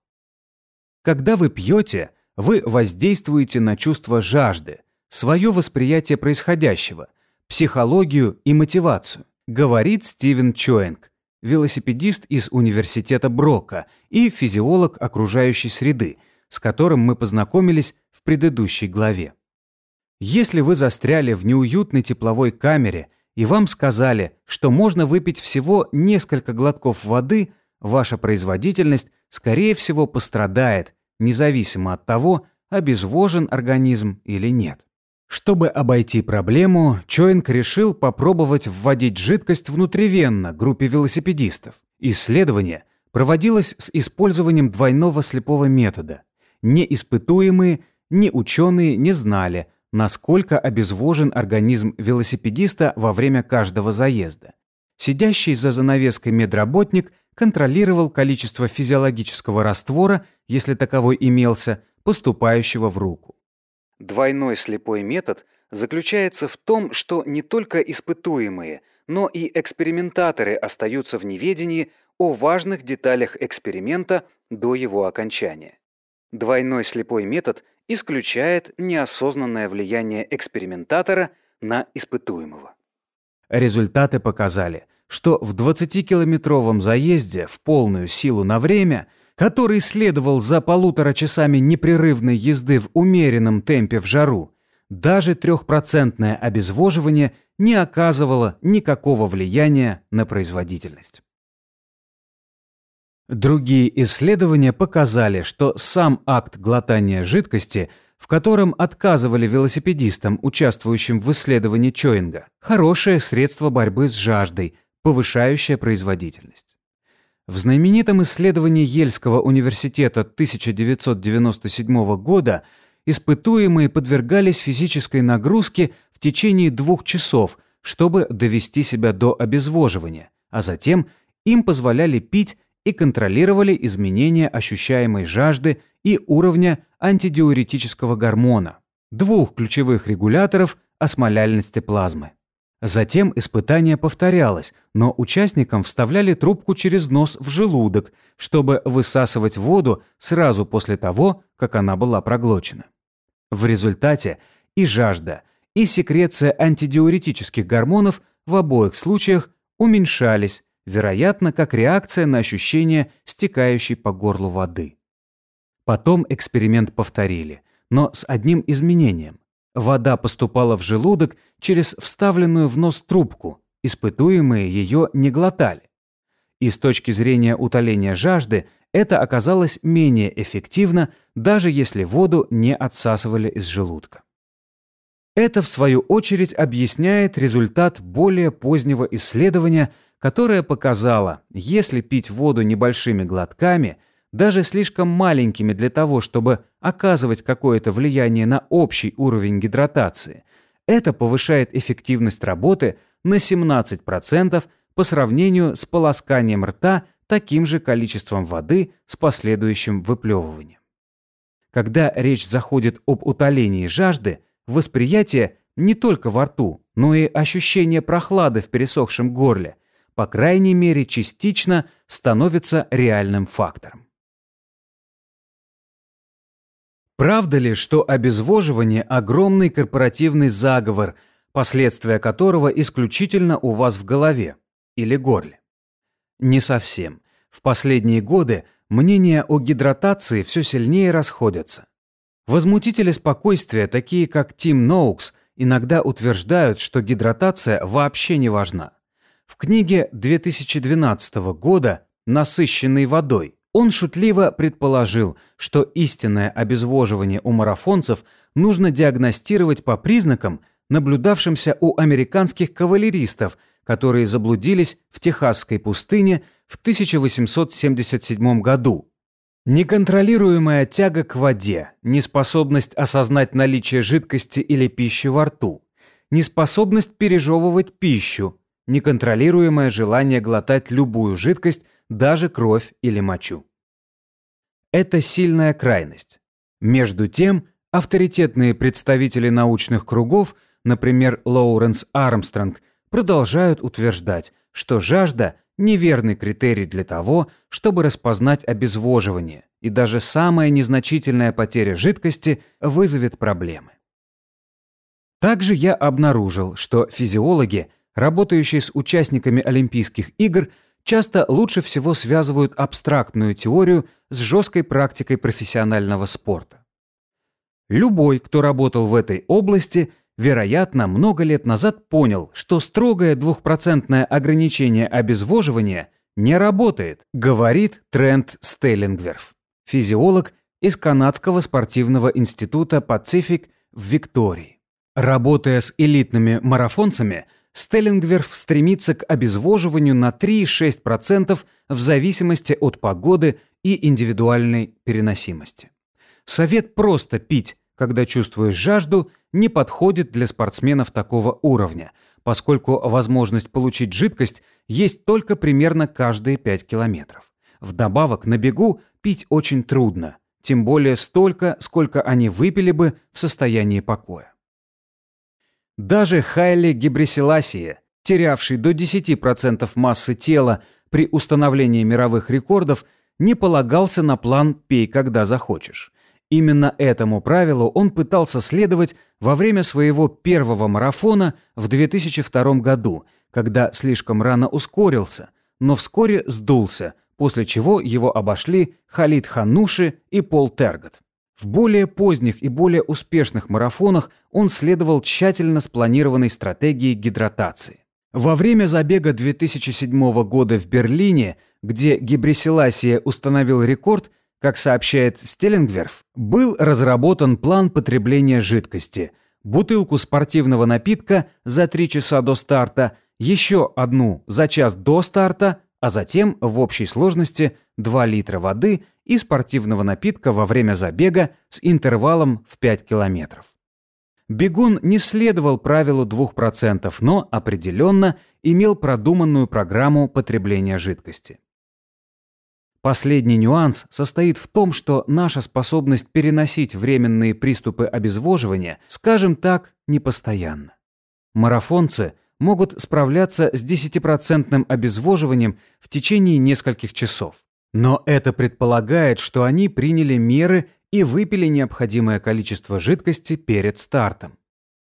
Когда вы пьете, вы воздействуете на чувство жажды, свое восприятие происходящего, психологию и мотивацию, говорит Стивен Чоинг, велосипедист из университета Брока и физиолог окружающей среды, с которым мы познакомились в предыдущей главе. Если вы застряли в неуютной тепловой камере и вам сказали, что можно выпить всего несколько глотков воды, ваша производительность, скорее всего, пострадает, независимо от того, обезвожен организм или нет. Чтобы обойти проблему, Чоинг решил попробовать вводить жидкость внутривенно группе велосипедистов. Исследование проводилось с использованием двойного слепого метода. Неиспытуемые, ни ученые не знали, насколько обезвожен организм велосипедиста во время каждого заезда. Сидящий за занавеской медработник контролировал количество физиологического раствора, если таковой имелся, поступающего в руку. Двойной слепой метод заключается в том, что не только испытуемые, но и экспериментаторы остаются в неведении о важных деталях эксперимента до его окончания. Двойной слепой метод исключает неосознанное влияние экспериментатора на испытуемого. Результаты показали, что в 20-километровом заезде в полную силу на время, который следовал за полутора часами непрерывной езды в умеренном темпе в жару, даже трехпроцентное обезвоживание не оказывало никакого влияния на производительность. Другие исследования показали, что сам акт глотания жидкости, в котором отказывали велосипедистам, участвующим в исследовании Чоинга, хорошее средство борьбы с жаждой, повышающее производительность. В знаменитом исследовании Ельского университета 1997 года испытуемые подвергались физической нагрузке в течение двух часов, чтобы довести себя до обезвоживания, а затем им позволяли пить и контролировали изменения ощущаемой жажды и уровня антидиуретического гормона, двух ключевых регуляторов осмоляльности плазмы. Затем испытание повторялось, но участникам вставляли трубку через нос в желудок, чтобы высасывать воду сразу после того, как она была проглочена. В результате и жажда, и секреция антидиуретических гормонов в обоих случаях уменьшались, вероятно, как реакция на ощущение стекающей по горлу воды. Потом эксперимент повторили, но с одним изменением. Вода поступала в желудок через вставленную в нос трубку, испытуемые ее не глотали. И с точки зрения утоления жажды это оказалось менее эффективно, даже если воду не отсасывали из желудка. Это, в свою очередь, объясняет результат более позднего исследования, которое показало, если пить воду небольшими глотками, даже слишком маленькими для того, чтобы оказывать какое-то влияние на общий уровень гидратации, это повышает эффективность работы на 17% по сравнению с полосканием рта таким же количеством воды с последующим выплевыванием. Когда речь заходит об утолении жажды, восприятие не только во рту, но и ощущение прохлады в пересохшем горле, по крайней мере частично, становится реальным фактором. Правда ли, что обезвоживание – огромный корпоративный заговор, последствия которого исключительно у вас в голове или горле? Не совсем. В последние годы мнения о гидратации все сильнее расходятся. Возмутители спокойствия, такие как Тим Ноукс, иногда утверждают, что гидратация вообще не важна. В книге 2012 года «Насыщенный водой» он шутливо предположил, что истинное обезвоживание у марафонцев нужно диагностировать по признакам, наблюдавшимся у американских кавалеристов, которые заблудились в Техасской пустыне в 1877 году. Неконтролируемая тяга к воде, неспособность осознать наличие жидкости или пищи во рту, неспособность пережевывать пищу, неконтролируемое желание глотать любую жидкость, даже кровь или мочу. Это сильная крайность. Между тем, авторитетные представители научных кругов, например, Лоуренс Армстронг, продолжают утверждать, что жажда – неверный критерий для того, чтобы распознать обезвоживание, и даже самая незначительная потеря жидкости вызовет проблемы. Также я обнаружил, что физиологи, работающие с участниками Олимпийских игр, часто лучше всего связывают абстрактную теорию с жесткой практикой профессионального спорта. Любой, кто работал в этой области – вероятно, много лет назад понял, что строгое двухпроцентное ограничение обезвоживания не работает, говорит Трент Стеллингверф, физиолог из Канадского спортивного института Pacific в Виктории. Работая с элитными марафонцами, Стеллингверф стремится к обезвоживанию на 3,6% в зависимости от погоды и индивидуальной переносимости. Совет просто пить когда чувствуешь жажду, не подходит для спортсменов такого уровня, поскольку возможность получить жидкость есть только примерно каждые 5 километров. Вдобавок на бегу пить очень трудно, тем более столько, сколько они выпили бы в состоянии покоя. Даже Хайли Гебресиласия, терявший до 10% массы тела при установлении мировых рекордов, не полагался на план «пей, когда захочешь». Именно этому правилу он пытался следовать во время своего первого марафона в 2002 году, когда слишком рано ускорился, но вскоре сдулся, после чего его обошли Халид Хануши и Пол Тергот. В более поздних и более успешных марафонах он следовал тщательно спланированной стратегии гидратации. Во время забега 2007 года в Берлине, где Гибрисиласия установил рекорд – как сообщает Стеллингверф, был разработан план потребления жидкости, бутылку спортивного напитка за 3 часа до старта, еще одну за час до старта, а затем в общей сложности 2 литра воды и спортивного напитка во время забега с интервалом в 5 километров. Бегун не следовал правилу 2%, но определенно имел продуманную программу потребления жидкости. Последний нюанс состоит в том, что наша способность переносить временные приступы обезвоживания, скажем так, непостоянна. Марафонцы могут справляться с 10% обезвоживанием в течение нескольких часов. Но это предполагает, что они приняли меры и выпили необходимое количество жидкости перед стартом.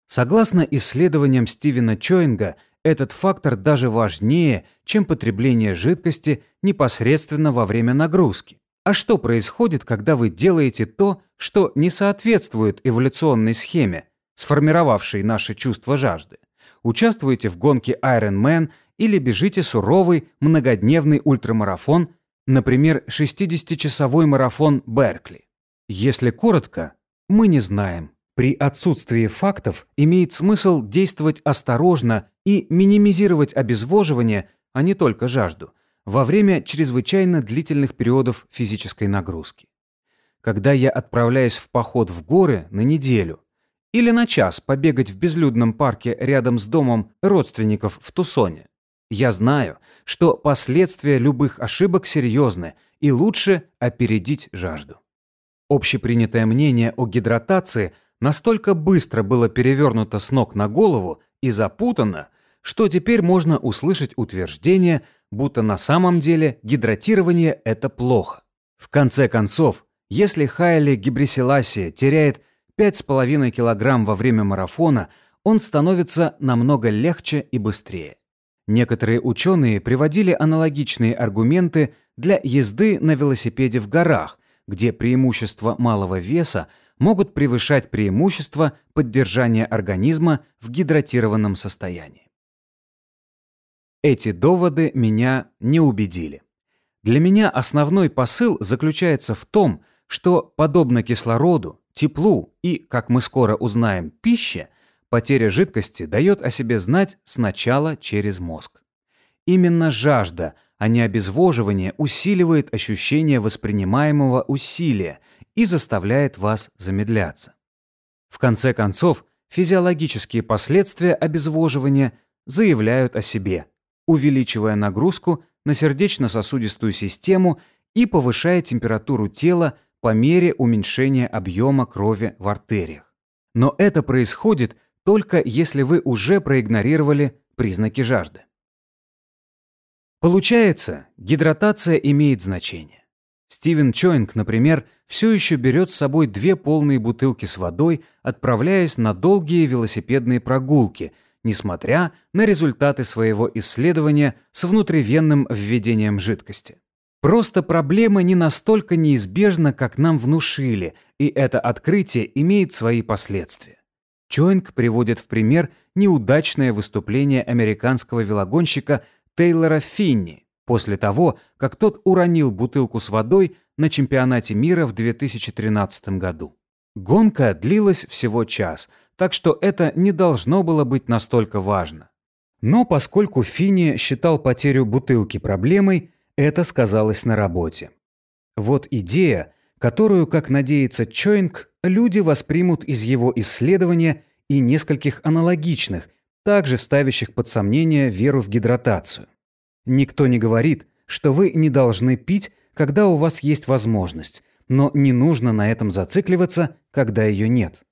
Согласно исследованиям Стивена Чоинга, этот фактор даже важнее, чем потребление жидкости непосредственно во время нагрузки. А что происходит, когда вы делаете то, что не соответствует эволюционной схеме, сформировавшей наше чувство жажды? Участвуете в гонке Ironman или бежите суровый многодневный ультрамарафон, например, 60-часовой марафон Беркли? Если коротко, мы не знаем. При отсутствии фактов имеет смысл действовать осторожно и минимизировать обезвоживание, а не только жажду, во время чрезвычайно длительных периодов физической нагрузки. Когда я отправляюсь в поход в горы на неделю или на час побегать в безлюдном парке рядом с домом родственников в Тусоне, я знаю, что последствия любых ошибок серьезны и лучше опередить жажду. Общепринятое мнение о гидратации настолько быстро было перевернуто с ног на голову и запутано, что теперь можно услышать утверждение, будто на самом деле гидратирование – это плохо. В конце концов, если Хайли Гибрисиласи теряет 5,5 кг во время марафона, он становится намного легче и быстрее. Некоторые ученые приводили аналогичные аргументы для езды на велосипеде в горах, где преимущества малого веса могут превышать преимущества поддержания организма в гидратированном состоянии. Эти доводы меня не убедили. Для меня основной посыл заключается в том, что, подобно кислороду, теплу и, как мы скоро узнаем, пище, потеря жидкости дает о себе знать сначала через мозг. Именно жажда а не обезвоживание усиливает ощущение воспринимаемого усилия и заставляет вас замедляться. В конце концов, физиологические последствия обезвоживания заявляют о себе, увеличивая нагрузку на сердечно-сосудистую систему и повышая температуру тела по мере уменьшения объема крови в артериях. Но это происходит только если вы уже проигнорировали признаки жажды. Получается, гидратация имеет значение. Стивен Чоинг, например, все еще берет с собой две полные бутылки с водой, отправляясь на долгие велосипедные прогулки, несмотря на результаты своего исследования с внутривенным введением жидкости. Просто проблема не настолько неизбежна, как нам внушили, и это открытие имеет свои последствия. Чоинг приводит в пример неудачное выступление американского велогонщика Тейлора Финни после того, как тот уронил бутылку с водой на чемпионате мира в 2013 году. Гонка длилась всего час, так что это не должно было быть настолько важно. Но поскольку Финни считал потерю бутылки проблемой, это сказалось на работе. Вот идея, которую, как надеется Чоинг, люди воспримут из его исследования и нескольких аналогичных, также ставящих под сомнение веру в гидратацию. Никто не говорит, что вы не должны пить, когда у вас есть возможность, но не нужно на этом зацикливаться, когда ее нет.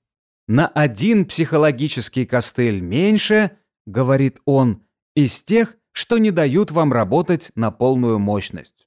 «На один психологический костыль меньше, — говорит он, — из тех, что не дают вам работать на полную мощность.